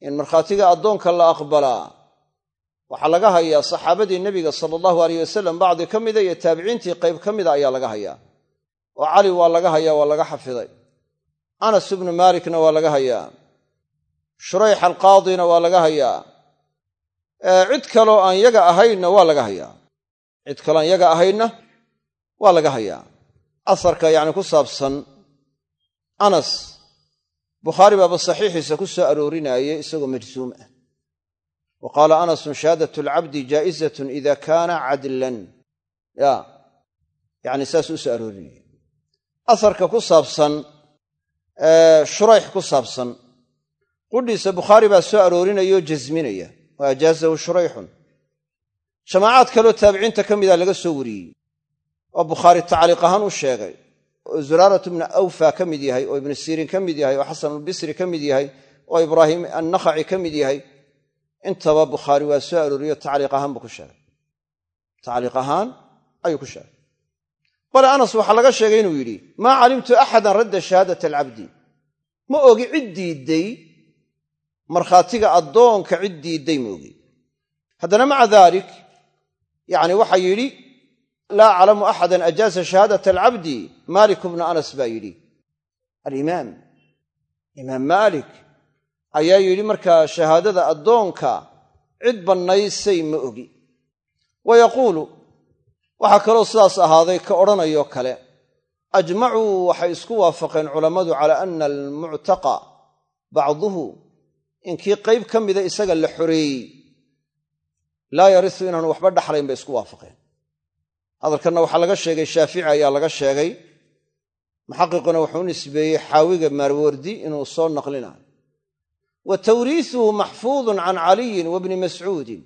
In markhaatiga addoonka la aqbalaa waxaa laga hayaa saxaabadii nebiga sala allahu aleyh wasalam bacdi ka mida iyo taabiciintii qayb ka mida ayaa laga hayaa. Oo cali waa laga hayaa waa laga xafiday. Anas ibnu maalikna waa laga hayaa shurayx alqaadina waa laga hayaa. Cid kaloo aan yaga ahaynna waa laga hayaa. Cid kaloo aan yaga ahaynna waa laga hayaa. Asarka yacni ku saabsan anas bukhaari baaba saxiixiisa ku soo aroorinaaye isagoo majsuum ah. Wa qaala anasun shahaadat alcabdi jaa'izatun ida kaana cadlan. Ya yacni saasuu u soo aroorinaya asarka ku saabsan shurayx ku saabsan qudhiisa bukhaari baa soo aroorinaya oo jasminaya. Wa ajaazahu shurayxun. Jamaacaad kaloo taabiciinta ka mida laga soo wariyey oo bukhaari tacliiq ahaan u sheegay oo zuraarat bnu awfa ka mid yahay oo ibnu siriin ka mid yahay oo xasanulbisri ka mid yahay oo ibraahim annakhaci ka mid yahay. Intaba bukhaari waa soo arooriyo tacliiq ahaan buu ku sheegay. Tacliiq ahaan ayuu ku sheegay. Bale anas waxaa laga sheegay inuu yidhi maa calimtu axadan radda shahaadat alcabdi ma ogi cid diidday markhaatiga addoonka cid diidday ma ogi haddana maca daalik yacni waxaa yidhi laa aclamu axadan ajaaza shahaadat alcabdi maalik bnu anas baa yidhi. Alimaam imaam maalik ayaa yidhi markaa shahaadada addoonka cid bannaysay ma ogi. Wa yaquulu waxaa kaloo sidaas ahaaday ka odhanayoo kale. Ajmacuu waxay isku waafaqeen culammadu cala ana almuctaqa bacduhu inkii qayb ka mida isaga la xoreeyey laa yarisu inaanu waxba dhaxlayn bay isku waafaqeen. Hadalkanna waxaa laga sheegay shaafici ayaa laga sheegay muxaqiquna wuxuu u nisbeeyey xaawiga maarwardi inuu soo naqlinayo. Wa tawriisuhu maxfuudun can caliyin wa bni mascuudin.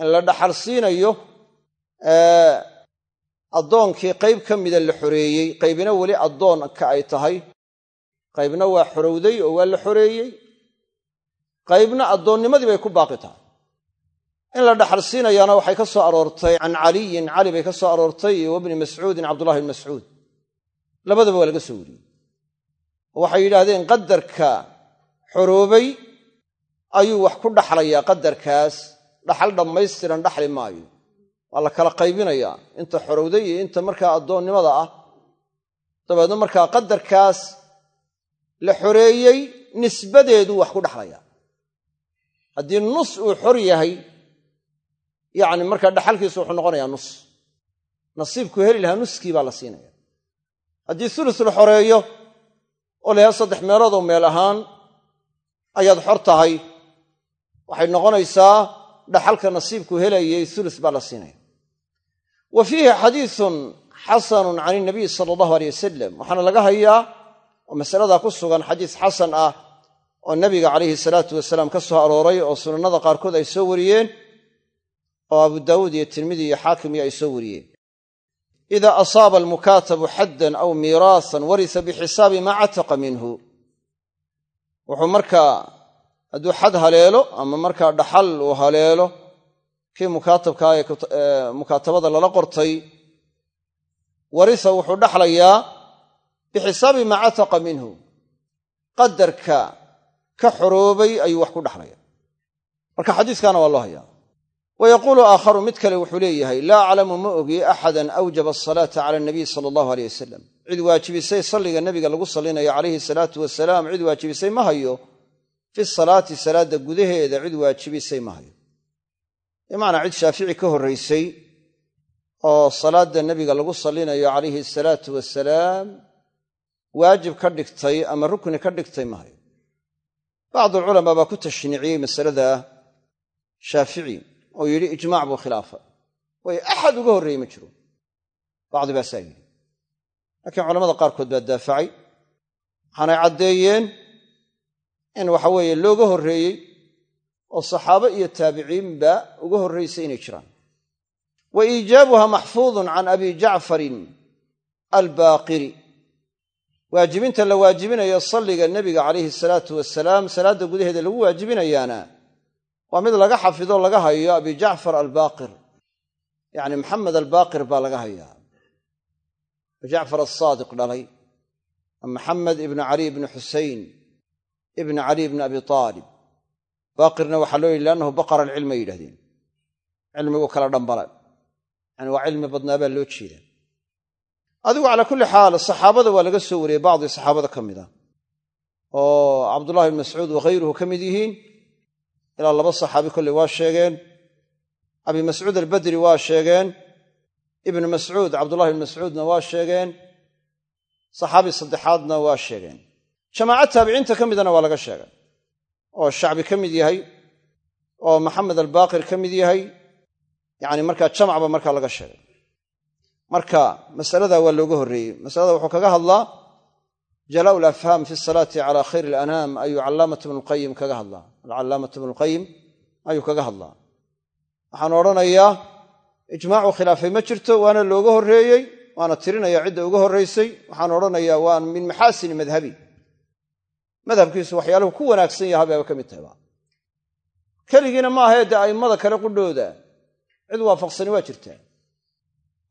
In la dhaxal siinayo addoonkii qayb ka mida la xoreeyey qaybina weli addoonka ay tahay qaybna waa xorowday oo waa la xoreeyey qaybna addoonnimadii bay ku baaqi tahay. In la dhaxal siinayaana waxay ka soo aroortay can caliyin cali bay ka soo aroortay iyo wabni mascuudin cabdullahi bni mascuud. Labadaba waa laga soo wariyey. Oo waxay yidhaahdeen qadarka xoroobay ayuu wax ku dhaxlayaa qadarkaas dhaxal dhammaystiran dhaxli maayo. Waa la kala qaybinayaa. Inta xorowday iyo inta markaa addoonnimada ah. Dabeedna markaa qadarkaas la xoreeyey nisbadeeduu wax ku dhaxlayaa haddii nus uu xor yahay yacni markaa dhaxalkiisu wuxuu noqonayaa nus. Nasiibkuu heli lahaa nuskii baa la siinaya haddii sulus la xoreeyo oo la saddex meeloodoo meel ahaan ayaad xor tahay. Waxay noqonaysaa dhaxalka nasiibku helayay sulus baa la siinaya wa fiihi xadiisun xasanun can inabiy sala allahu aleyh wasalam waxaana laga hayaa oo masaladaa ku sugan xadiis xasan ah oo nabiga calayhi salaatu wasalaam ka soo arooray oo sunannada qaarkood ay soo wariyeen oo abu daawuud iyo tirmidi iyo xaakim iyo ay soo wariyeen. Ida asaaba almukaatabu xaddan aw miiraasan warisa bixisaabi maa cataqa minhu. Wuxuu markaa hadduu xad haleelo ama markaa dhaxal uu haleelo kii mukaatabkaa ee mukaatabada lala qortay warisa wuxuu dhaxlayaa bixisaabi maa cataqa minhu qadarka ka xoroobay ayuu wax ku dhaxlaya. Marka xadiiskaana waa loo hayaa. Wa yaquulu aakharu mid kale wuxuu leeyahay laa aclamu ma ogi axadan awjaba asalaata cala anabiy sala allahu aleyh wasalam cid waajibisay salliga nebiga lagu sallinayo calayhi salaatu wasalaam cid waajibisay ma hayo. Fi salaati salaadda gudaheeda cid waajibisay ma hayo. Bimacnaa cid shaafici ka horraysay oo salaadda nebiga lagu sallinayo calayhi asalaatu wasalaam waajib ka dhigtay ama rukni ka dhigtay ma hayo bacdualculamaa baa ku tashniiciyey masalada shaafici oo yidhi ijmaac buu khilaafa waayo axad uga horreeyey ma jiro bacdi baasaa yidhi laakiin culamada qaarkood baa daafacay waxaanay caddeeyeen in waxa weeye looga horreeyey oo saxaabo iyo taabiciinba uga horraysay inay jiraan wa iijaabuha maxfuudun can abi jacfarin albaaqiri waajibinta la waajibinayo salliga nebiga calayhi salaatu wasalaam salaadda gudaheeda lagu waajibinayaana waa mid laga xafido laga hayo abi jacfar albaaqir. Yacni maxamed albaaqir baa laga hayaa jacfar asaadiq dhalay maxamed ibnu cali ibni xusein ibni cali ibni abi aalib baaqirna waxaa loo yidhi liannahu baqara alcilma yidhahdeen. Cilmigu kala dhambala yani waa cilmi badnaa baa loo jeeda adigu calaa kulli xaal saxaabada waa laga soo wariyey bacdii saxaabada ka mid a oo cabdullahi bn mascuud wakhayruhu ka mid yihiin. Ilaa laba saxaabi kolley waa sheegeen. Abi mascuud albadri waa sheegeen. Ibnu mascuud cabdullahi bn mascuudna waa sheegeen. Saxaabi saddexaadna waa sheegeen. Jamaaca taabiciinta ka midana waa laga sheegay. Oo shacbi ka mid yahay. Oo maxamed albaaqir ka mid yahay. Yacni markaa jamacba markaa laga sheegay marka masalada waa looga horreeyey. Masalada wuxuu kaga hadlaa jalaa'u lafhaam fi salaati cala khayr alanaam ayuu callaamat ibnulqayim kaga hadlaa. Alcallaamat ibnulqayim ayuu kaga hadlaa. Waxaan odhanayaa ijmaacu khilaafay ma jirto waana looga horreeyey waana tirinaya cidda uga horraysay waxaan odhanayaa waa min maxaasini madhabi. Madhabkiisu waxyaaluhu ku wanaagsan yaha bayba ka mid tahayba keligiina ma ahee dee kale qudhooda cid waafaqsani waa jirtaa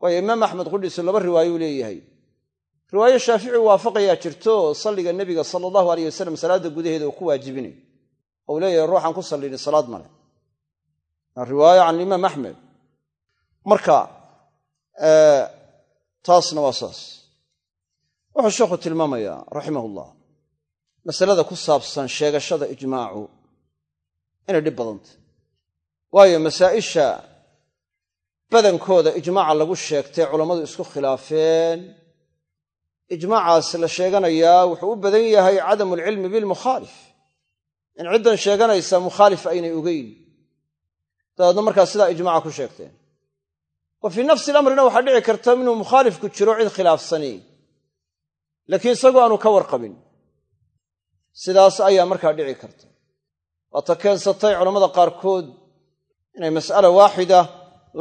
waayo imaam axmed qudhiisu laba riwaayuu leeyahay. Riwaayo shaafici waafaqayaa jirto salliga nebiga sala allahu aleyh wasalam salaadda gudaheeda uu ku waajibinayo ou leeyahay ruuxaan ku sallini salaad male. Riwaayo can imaam axmed. Marka taasna waa saas. Wuxuu sheekhu tilmaamayaa raximahullah masalada ku saabsan sheegashada ijmaacu inay dhib badantay. Waayo masaa'isha badankooda ijmaaca lagu sheegtay culammadu isku khilaafeen. Ijmaacaas la sheeganayaa wuxuu u badan yahay cadamu alcilmi bilmukhaalif in ciddan sheeganaysa mukhaalif aynay ogeyn. Dabeedna markaa sidaa ijmaaca ku sheegteen. Wa fii nafsi lamrina waxaa dhici karta inuu mukhaalifku jiro cid khilaafsani. Laakiin isagoo aanu ka warqabin. Sidaas ayaa markaa dhici karta. Waata keensatay culammada qaarkood inay mas'ala waaxida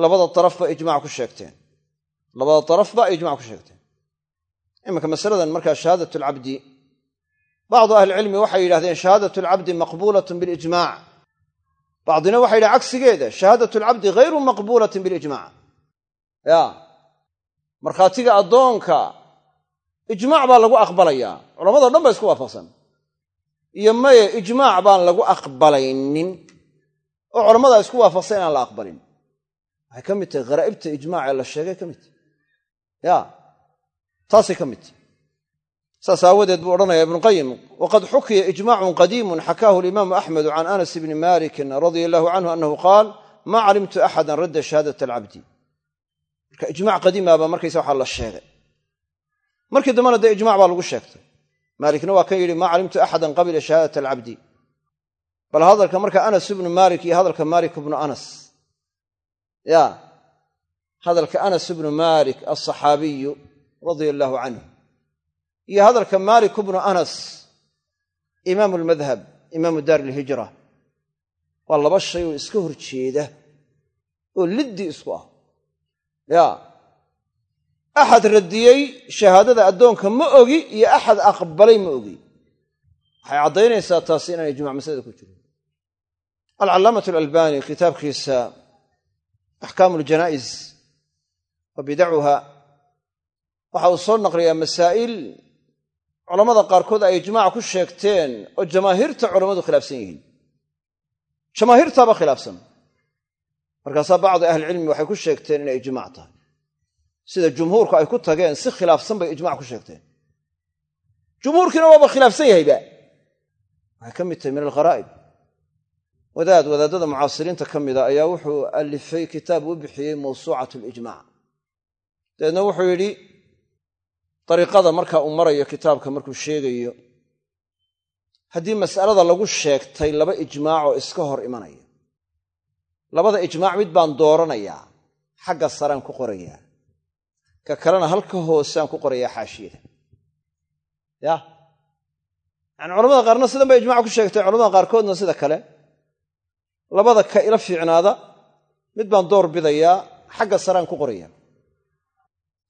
labada darafba ijmac ku sheegteen. Labada darafba ay ijmac ku sheegteen. Iminka masaladan markaa shahaadat alcabdi bacdu ahlicilmi waxay yidhahdeen shahaadat alcabdi maqbuulatun bilijmac bacdina waxay yidhahen cagsigeeda shahaadat alcabdi ghayru maqbuulatin bilijmac ya. Markhaatiga addoonka ijmaac baa lagu aqbalayaa culamado dhan ba isku waafaqsan. Iyo maye ijmaac baan lagu aqbalaynin. Oo culammadaa isku waafaqsan inaan la aqbalin waxay ka mid tahay kharaa'ibta ijmaacee la sheegay ka mid tahy ya taasay ka mid tahy saas aawadeed buu odhanaya ibnuqayim waqad xukiya ijmaacun qadiimun xakaahu alimaamu axmedu can anas bni malikin radia allahu canhu annahu qaal maa calimtu axadan radda shahaadat alcabdi. Marka ijmac qadiimaaba markaysa waxaa la sheegay. Markii dambena dee ijmac baa lagu sheegtay. Maalikna waa kan yidhi maa calimtu axadan qabila shahaadat alcabdi. Bal hadalka marka anas ibnu maalik iyo hadalka maalik ibnu anas ya hadalka anas ibnu maalik alsaxaabiyu radia allaahu canhu iyo hadalka maalik ibnu anas imaamu almadhab imaamu daar ilhijra waa laba shay oo iska hor jeeda oo liddi isku ah. Ya axad radiyey shahaadada addoonka ma ogi iyo axad aqbalay ma ogi. Waxay caddaynaysaa taasi inaan ijmac masalada ku jirin alcallaamat alalbani kitaabkiisa axkaamu aljanaa'iz wa bidacuha waxa uu soo naqliyaa masaa'il culammada qaarkood ay ijmaac ku sheegteen oo jamaahiirta culammadu khilaafsan yihiin. Jamaahiirtaaba khilaafsan. Markaasaa bacdi ahlicilmi waxay ku sheegteen inay ijmaac tahay. Sida jumhuurku ay ku tageen si khilaafsan bay ijmac ku sheegteen. Jumhuurkiina waaba khilaafsan yahayba waxay ka mid tahay min algharaa'ib wadaad wadaadada mucaasiriinta ka mida ayaa wuxuu alifay kitaab u bixiyey mawsuucat alijmac dabeedna wuxuu yidhi dariiqada marka uu marayo kitaabka markuu sheegayo haddii mas'alada lagu sheegtay laba ijmaacoo iska hor imanaya labada ijmaac mid baan dooranayaa xagga saraan ku qorayaa ka kalena halka hooseaan ku qorayaa xaashiyada ya? Yani culamada qaarna sidan bay ijmac ku sheegtay culamada qaarkoodna sida kale labada ka ila fiicnaada mid baan door bidayaa xagga saraan ku qoraya.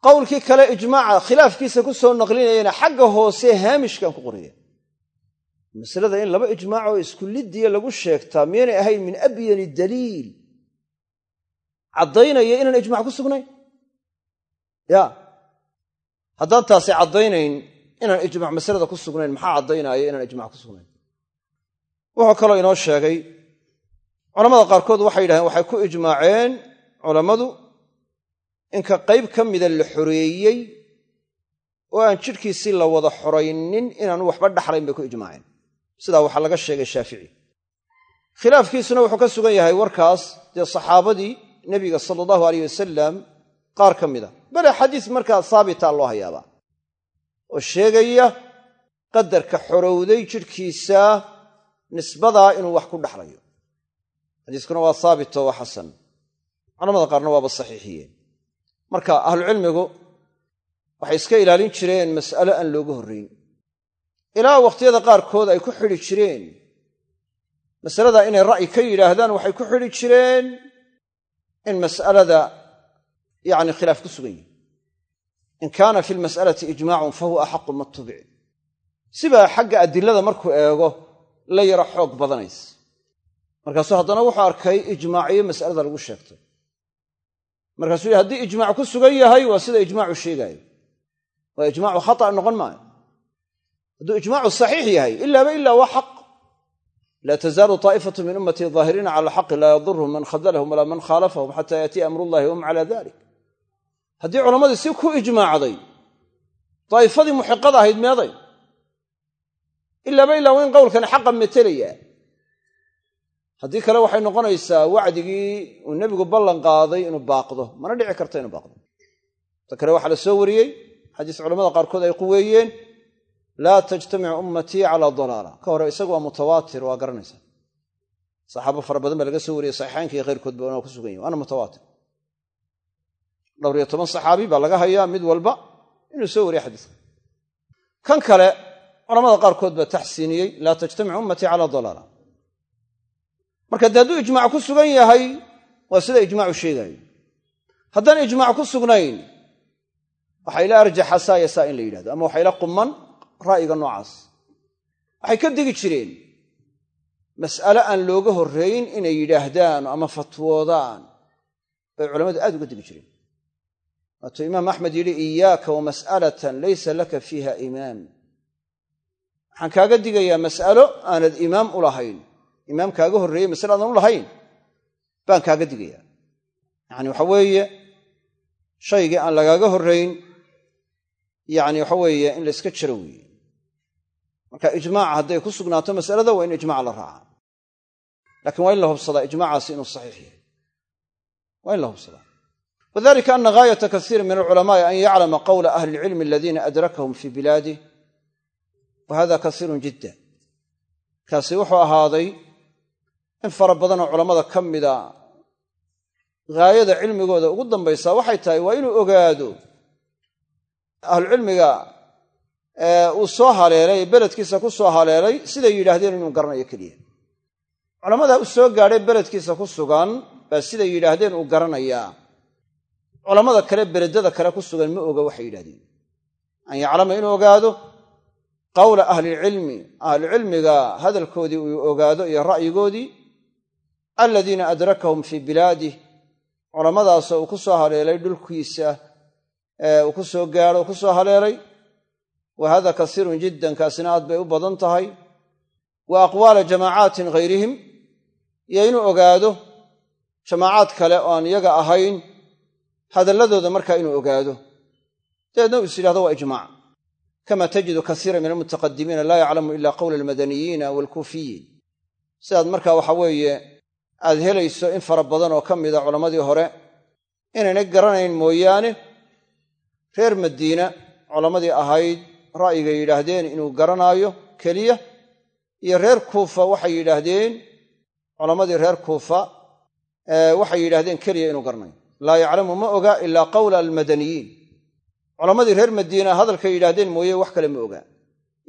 Qowlkii kale ijmaaca khilaafkiisa ku soo naqlinayana xagga hoose haamishkaan ku qoraya. Masalada in laba ijmaac oo isku lagu sheegtaa miyaynay ahayn min abyani daliil? Caddaynaya inaan ijmac ku sugnayn ya. Haddaan taasi caddaynayn inaan ijmac masalada ku sugnayn maxaa caddaynaya inaan ijmac ku sugnayn? Wuxuu kaloo inoo sheegay culamada qaarkood waxay yidhahdeen waxay ku ijmaaceen culammadu inka qayb ka mida la xoreeyey oo aan jidhkiisii la wada xoraynin inaanu waxba dhaxlayn bay ku ijmaaceen. Sidaa waxaa laga sheegay shaafici. Khilaafkiisuna wuxuu ka sugan yahay warkaas dee saxaabadii nebiga sala allahu aleyh wasalam qaar ka mida. Bale xadiis markaa haabita loo hayaabaa oo sheegaya qadarka xorowday jidhkiisa nisbadaa inuu wax ku dhaxlayo xadiiskuna waa haabito waa xasan. Culamada qaarna waaba saxiixiyeen marka ahlucilmigu waxay iska ilaalin jireen mas'alo aan looga horrayn ilaa wakhtiyada qaarkood ay ku xidhi jireen. Masaladaa inay ra'yi ka yidhaahdaan waxay ku xidhi jireen in mas'alada yacni khilaaf ku sugan yihi in kaana fi lmas'alati ijmaacun fahuwa axaqu matubic sibaa xagga adilada markuu eego la yaro xoog badanaysa markaasuu haddana wuxuu arkay ijmaaciyo mas'alada lagu sheegtay. Markaasuu yihi haddii ijmaac ku sugan yahay waa sida ijmaacu sheegaayo. Waa ijmaacu khata' noqon maayo. Hadduu ijmaacu saxiix yahay ilaaba ilaa waa xaq. Laa tazaalu taa'ifatu min ummatii daahiriina cala alxaqi laa yadurhum man khadalahum walaa man khaalafahum xata yaatiya amrullahi wahum cala dalik haddii culammadii si ku ijmaacday daa'ifadii muxiqada ahayd meeday ilaaba ilaa waa in qowlkani xaqa metelayaa haddii kale waxay noqonaysaa wacdigii uu nebigu ballan qaaday inuu baaqdo. Mana dhici karta inuu baaqdo. Ta kale waxaa la soo wariyey xadiis culamada qaarkood ay quweeyeen laa tajtamicu ummatii calaa dalaala. Ka hore isagu waa mutawaatir waa garanaysaa saxaabo fara badan baa laga soo wariyey saxiixaynka iyo khayrkoodba waa ku sugan yahi waana mutawaatir. Dhowr iyo toban saxaabi baa laga hayaa mid walba inuu soo wariye xadiiska. Kan kale culamada qaarkood baa taxsiiniyey laa tajtamicu ummatii calaa dalaala marka dee hadduu ijmaac ku sugan yahay waa sida ijmaacu sheegaayo haddaan ijmaac ku sugnayn waxaa ila arjaxa saa ya saa in la yidhahdo ama waxaa ila quman ra'yiga noocaas. Waxay ka degi jireen mas'ale aan looga horrayn inay yidhaahdaan ama fatwoodaan bay culammadu aad uga degi jireen. Waatuu imaam axmed yidhi iyaaka wa mas'alatan laysa laka fiiha imaam waxaan kaaga digayaa mas'alo aanad imaam u lahayn imaam kaaga horreeyey masale aadan u lahayn baan kaaga digayaa. Yacani waxa weeye shaygii aan lagaaga horrayn yacni waxa weeye in la yska weeye. Marka ijmaaca hadday ku sugnaato masalada waa in ijmaca la raaca. Lakiin waa in la hubsadaa ijmaacaasi inuu saxiix yahay. Waa in la hubsadaa. Wadalika ana gaayata kasiiri min alculamaai an yaclama qowla ahli ilcilmi aladiina adrakahum fii bilaadih wa hada kasiirun jidda. Kaasi wuxuu ahaaday in fara badanoo culammada ka mida gaayada cilmigooda ugu dambaysaa waxay tahay waa inuu ogaado ahlucilmiga uu soo haleelay ee beledkiisa ku soo haleelay siday yidhaahdeen inuu garanayo keliya. Culammadaa u soo gaadhay beledkiisa ku sugan baa siday yidhaahdeen uu garanayaa culammada kale beledada kale ku sugan ma oga waxay yidhahdeen an yaclama inuu ogaado qawla ahlilcilmi ahlucilmiga hadalkoodii uu ogaado iyo ra'yigoodii aladiina adrakahum fii bilaadih culammadaasoo uu ku soo haleelay dhulkiisa uu ku soo gaadho ku soo haleelay. Wa hada kasiirun jiddan kaasina aad bay u badan tahay. Wa aqwaala jamaacaatin hayrihim iyo inuu ogaado jamaacaad kale oo aan iyaga ahayn hadalladooda markaa inuu ogaado. Dabeedna uu is yidhahdo waa ijmaac. Kama tajidu kasiira min almutaqadimiina laa yaclamu ila qowla almadaniyiina waalkuufiyiin. Sidaad markaa waxa weeye aad helayso in fara badan oo ka mida culammadii hore inayna garanayn mooyaane reer madiina culammadii ahayd ra'yigay yidhaahdeen inuu garanaayo keliya iyo reer kuufa waxay yidhaahdeen culammadii reer kuufa waxay yidhahdeen keliya inuu garanayo. Laa yaclamu ma oga ilaa qawla almadaniyiin. Culammadii reer madiina hadalkay yidhaahdeen mooye wax kale ma oga.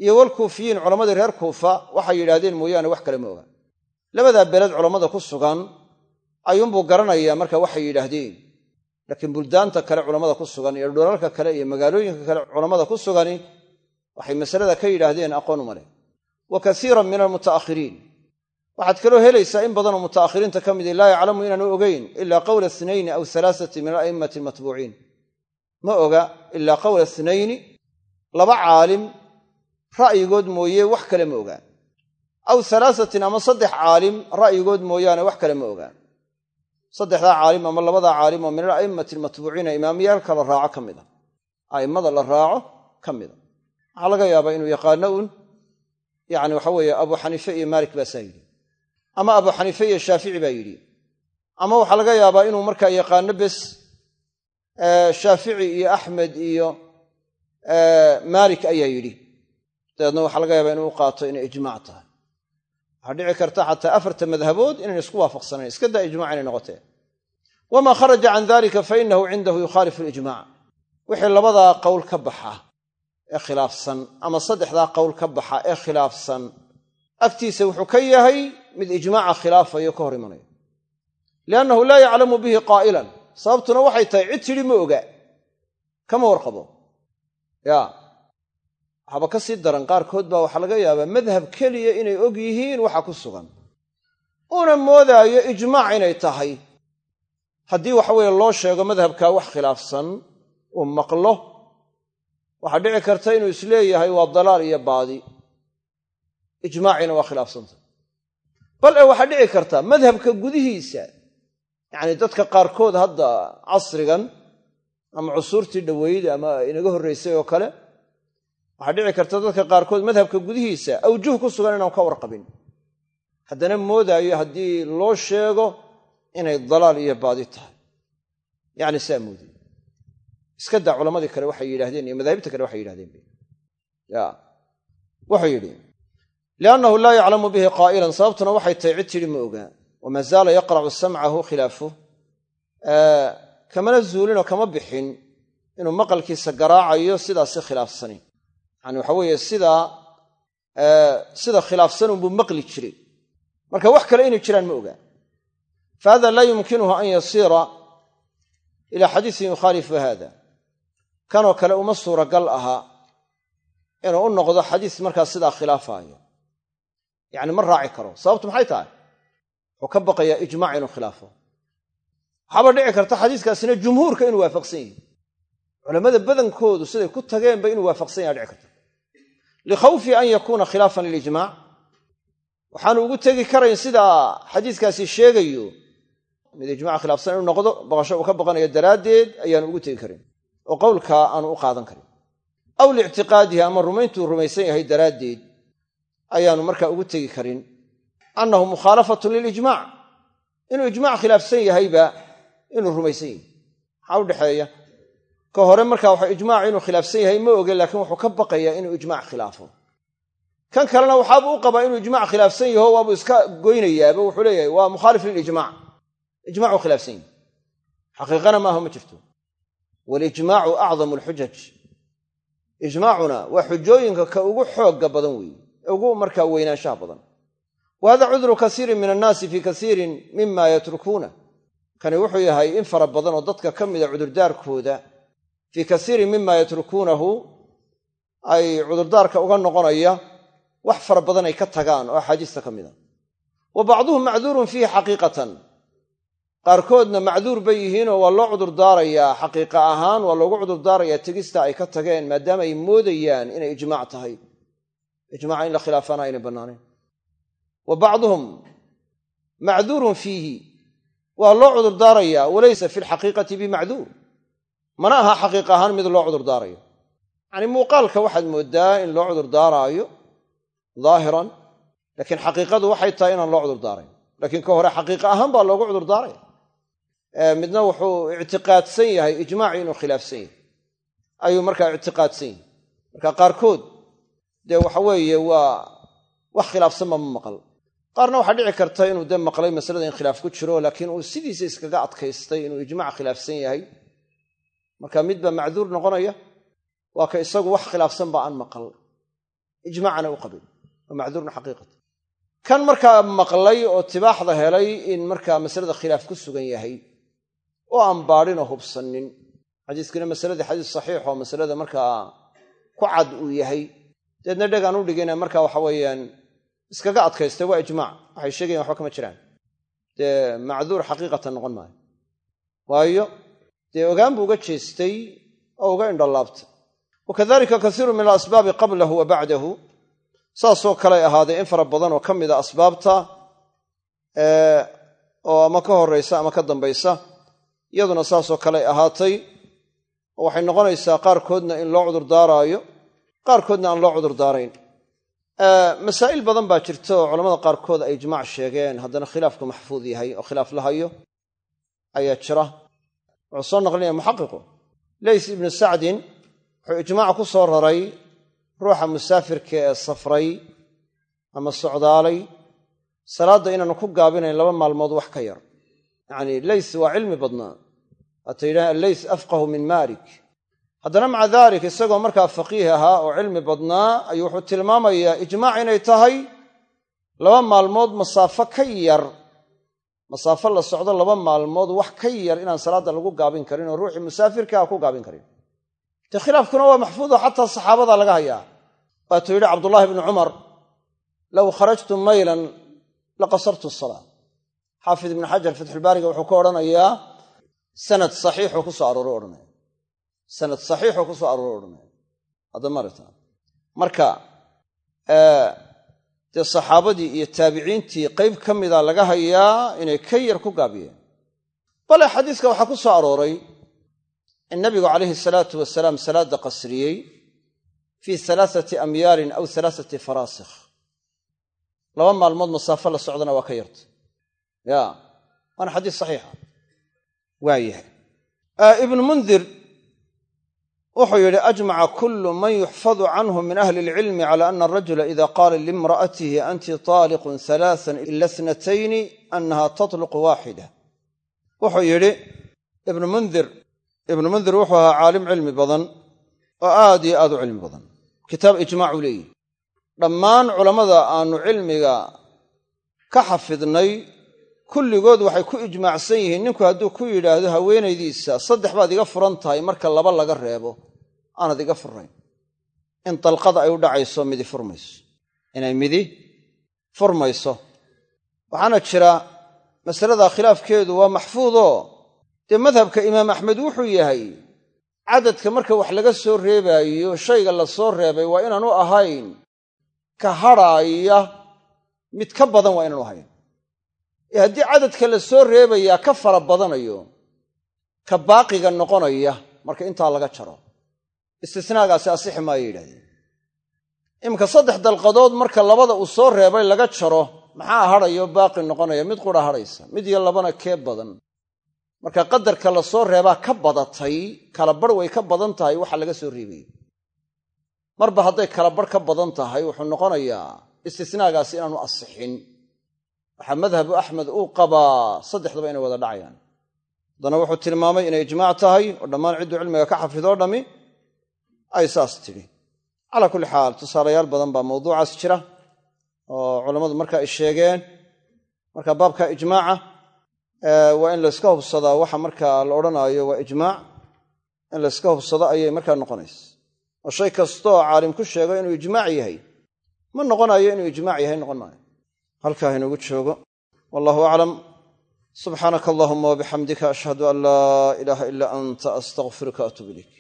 Iyo walkuufiyiin culammadii reer kuufa waxay yidhaahdeen mooyaane wax kale ma oga labadaa beled culammada ku sugan ayuunbuu garanayaa marka waxay yidhaahdeen. Laakiin buldaanta kale culammada ku sugan iyo dhulalka kale iyo magaalooyinka kale culammada ku sugani waxay masalada ka yidhaahdeen aqoon uma wa kasiiran min almuta'akhiriin waxaad kaloo helaysaa in badanoo muta'akhiriinta ka midi laa yaclamu inaanu ogeyn ilaa qowla inayni aw alaasati min ala'immati almatbuuciin ma oga ilaa qowla inayni laba caalim ra'yigood mooye wax kale ma ogaan aw alaasatin ama saddex caalim ra'yigood mooyaane wax kale ma ogaan. Saddexdaa caalim ama labadaa caalim oo min ala'immati almatbuuciina imaamiyaalka la raaco ka mid a a'immada la raaco ka mida. Waxaa laga yaabaa inuu yaqaano un yani waxa weeye abu xaniife iyo maalik baa saa yidhi. Ama abu xaniife iyo shaafici baa yidhi. Ama waxaa laga yaabaa inuu markaa yaqaano bes shaafici iyo axmed iyo maalik ayaa yidhi. Dabeedna waxaa laga yaabaa inuu u qaato inay ijmaac tahay waxaa dhici karta xataa afarta madhabood inayna isku waafaqsanayn iska daa ijmac inay noqotee. Wamaa kharaja can dalika fa inahu cindahu yukhaalifu lijmac wixii labadaa qowl ka baxa ee khilaafsan ama saddexdaa qowl ka baxa ee khilaafsan agtiisa wuxuu ka yahay mid ijmaaca khilaafayo ka hor imanaya. Liannahu laa yaclamu bihi qaa'ilan. Sababtuna waxay tahay cid tidhi ma oga kama warqabo. Ya waxaaba ka sii daran qaarkood baa waxaa laga yaabaa madhab keliya inay og yihiin waxa ku sugan. Una moodaayo ijmaac inay tahay. Haddii waxa weeye loo sheego madhabkaa wax khilaafsan uu maqlo waxaa dhici karta inuu is leeyahay waa dalaal iyo baadi. Ijmaacina waa khilaafsanta bal e waxaa dhici karta madhabka gudihiisa yacni dadka qaarkood hadda casrigan ama cusuurtii dhoweyd ama inaga horraysay oo kale waxaa dhici karta dadka qaarkood madhabka gudihiisa awjuh ku sugan inaan ka warqabin. Haddana moodaayo haddii loo sheego inay dalaal iyo baadi tahay. Yacni saa moodiy iska daa culammadii kale waxay yidhahdeen iyo madaahibta kale waxay yidhahdeen ya. Wuxuu yidhi liannahu laa yaclamu bihi qaa'ilan. Sababtuna waxay tahay cid tidhi ma ogaa wamaa zaala yaqracu samcahu khilaafu kamana zuulinoo kama bixin inuu maqalkiisa garaacayo sidaasi khilaafsani yani waxa weeye sidaa sida khilaafsanunbuu maqli jiray. Marka wax kale inay jiraan ma ogaa fahada laa yumkinuhu an yasiira ila xadiisin yukhaalifu hada kanoo kale uma suuragal aha inuu u noqdo xadiis markaa sidaa khilaafaayo yacni ma raaci karo. Sababtu maxay tahay? Wuxuu ka baqayaa ijmaac inuu khilaafo. Waxaaba dhici karta xadiiskaasina jumhuurka inuu waafaqsan yihi culammada badankoodu siday ku tageenba inuu waafaqsan yaha dhici karta likhawfi an yakuuna khilaafan lilijmac waxaanu ugu tegi karayn sidaa xadiiskaasi sheegayo. Mid ijmac khilaafsan inuu noqdo baqasho uu ka baqanayo daraaddeed ayaanu ugu tegi karin oo qowlkaa aanu u qaadan karin. Aw liictiqaadihi ama rumayntuu rumaysan yahay daraaddeed ayaanu markaa ugu tegi karin. Annahu mukhaalafatun lilijmac inuu ijmac khilaafsan yahayba inuu rumaysan yahay. Maxaa u dhexeeya ka hore markaa waxa ijmaac inuu khilaafsan yahay ma oge laakiin wuxuu ka baqayaa inuu ijmac khilaafo. Kan kalena waxaabuu u qabaa inuu ijmac khilaafsan yaho waabuu iska goynayaaba wuxuu leeyahay waa mukhaalif lilijmac ijmacuu khilaafsan yahi xaqiiqana maaha ma jirto. Walijmaacu acdamu alxujaj. Ijmaacuna waa xujooyinka ka ugu xoogga badan weeye ee ugu markaa weynaanshaha badan. Wa cudru kasiirin min annaasi fii kasiirin mima yatrukuuna. Kani wuxuu yahay in fara badan oo dadka ka mida cudurdaarkooda fii kasiirin mima yatrukuunahu ay cudurdaarka uga noqonaya wax fara badan ay ka tagaan oo axaadiista ka mida wa bacduhum macduurun fiihi xaqiiqatan. Qaarkoodna macduur bay yihiinoo waa loo cudurdaarayaa xaqiiqa ahaan waa loogu cudurdaarayaa tegista ay ka tageen maadaama ay moodayaan inay ijmaac tahay. Ijmaaca in la khilaafana aynay bannaanayn wa bacduhum macduurun fiihi. Waa loo cudurdaarayaa walaysa fi lxaqiiqati bimacduur mana aha xaqiiq ahaan mid loo cudurdaarayo yacni muuqaalka waxaad mooddaa in loo cudurdaaraayo daahiran laakiin xaqiiqadu waxay tahay inaan loo cudurdaarayn laakiin ka hore xaqiiqa ahaan baa loogu cudurdaaraya midna wuxuu ictiqaadsan yahay ijmaacii inuu khilaafsan yahay. Ayuu markaa ictiqaadsan yahay. Marka qaarkood dee waxa weeye waa wax khilaafsanba ma maqal. Qaarna waxaa dhici karta inuu dee maqlay masalada in khilaaf ku jiro laakiin uu sidiisa iskaga adkaystay inuu ijmac khilaafsan yahay marka midbaa macduur noqonaya waa ka isagu wax khilaafsanba aan maqal. Ijmaacana u qabin waa macduurna xaqiiqata kan markaa maqlay oo tibaaxda helay in markaa masalada khilaaf ku sugan yahay oo aan baadhinoo hubsanin. Xadiiskina masaladii xadiis saxiix oo masalada markaa ku cad uu yahay. Deedna dheg aan u dhigina marka waxa weeyaan iskaga adkaystay waa ijmaac. Waxay sheegayan waxba kama jiraan. Dee macduur xaqiiqatan noqon maayo. Waayo dee ogaan buu uga jeestay oo uga indholaabtay wakadalika kasiiru min alasbaabi qablahu wa bacdahu. Saasoo kaley ahaaday in fara badan oo ka mida asbaabta oo ama ka horraysa ama ka dambaysa iyaduna saasoo kaley ahaatay waxay noqonaysaa qaarkoodna in loo cudurdaaraayo qaarkoodna aan loo cudur daarayn. Masaa'il badan baa jirta oo culamada qaarkood ay ijmaac sheegeen haddana khilaafku maxfuud yahay oo khilaaf la hayo ayaa jira wuxuu soo naqlinaya muxaqiqu. Leys ibnu sacdin wuxuu ijmaac ku soo raray ruuxa musaafirka ee safray ama socdaalay salaadda inaanu ku gaabinayn laba maalmood wax ka yar. Yacnii leys waa cilmi badnaa. Waata yidhahan alleys afqahu min malik haddana maca dalik isagoo markaa faqiih ahaa oo cilmi badnaa ayuu wuxuu tilmaamayaa ijmaac inay tahay laba maalmood masaafo ka yar masaafo la socdo laba maalmood wax ka yar inaan salaadda lagu gaabin karin oo ruuxii musaafirkaa ku gaabin karin. Dee khilaafkuna waa maxfuudo xataa saxaabada laga hayaa. Waatuu yidhi cabdullaahi bnu cumar low kharajtu maylan laqasartu salaa xaafid ibnu xajar fatxulbaariga wuxuu ka odhanayaa sanad saxiixuu ku soo arooro sanad saxiixuu ku soo arooro odhanaya addamarta marka dee saxaabadii iyo taabiciintii qayb ka mida laga hayaa inay ka yar ku gaabiyeen. Bale xadiiska waxaa ku soo arooray in nabigu calayhi salaatu wasalaam salaadda qasriyey fii alaaati amyaalin aw alaaati faraasikh laba maalmood masaafo la socdana waa ka yarta. Ya waana xadiis saxiixa. Waayahay ibnu mundir wuxuu yidhi ajmaca kullu man yuxfadu canhu min ahli ilcilmi cala ana arajula ida qaala liimra'atihi anti taaliqun halaaan ila snatayni annaha tatluqu waaxida wuxuu yidhi ibnu mundir ibnu mundir wuxuu ahaa caalim cilmi badan oo aad iyo aad u cilmi badan. Kitaab ijmaacuu leeyihi dhammaan culammada aanu cilmiga ka xafidnay kulligood waxay ku ijmaacsan yihiin ninku hadduu ku yidhaahdo haweenaydiisa saddex baad iga furan tahay marka laba laga reebo aanad iga furnayn. In dalqada ay u dhacayso midi furmayso. Inay midi furmayso. Waxaana jira masaladaa khilaafkeedu waa maxfuudoo dee madhabka imaam axmed wuxuu yahay cadadka marka wax laga soo reebaayo shayga la soo reebay waa inaanu ahayn ka hadhaaya mid ka badan waa inaanu ahayn ee haddii cadadka la soo reebayaa ka fara badanayo ka baaqiga noqonaya marka intaa laga jaro. Istisnaagaasi asixi maayo yidhahdeen. Iminka saddex dalqadood marka labada uu soo reebay laga jaro maxaa hadhayo baaqi noqonaya mid qura hadhaysa mid iyo labana kee badan. Marka qadarka la soo reebaa ka badatay kalabarh way ka badan tahay waxa laga soo reebayo marba hadday kalabarh ka badan tahay wuxuu noqonayaa istisnaagaasi inaanu asixin waxaa madhabu axmed uu qabaa saddexdaba inay wada dhacayaan. Haddana wuxuu tilmaamay inay ijmaac tahay oo dhammaan cidduu cilmiga ka xafidoo dhammi ay saas tidhi calaa kulli xaal tusaalayaal badan baa mawduucaas jira oo culammadu marka ay sheegeen. Marka baabka ijmaaca waa in layska hubsadaa waxa markaa la odhanaayo waa ijmaac in layska hubsado ayay markaa noqonaysa oo shay kastooo caalim ku sheego inuu ijmaac yahay. Ma noqonayo inuu ijmaac yahay noqon maayo halkaa inoogu joogo. Wallahu aclam. Subxaanaka allahuma wabixamdika ashhadu an laa ilaaha ilaa anta astaqfiruka atuub ilayk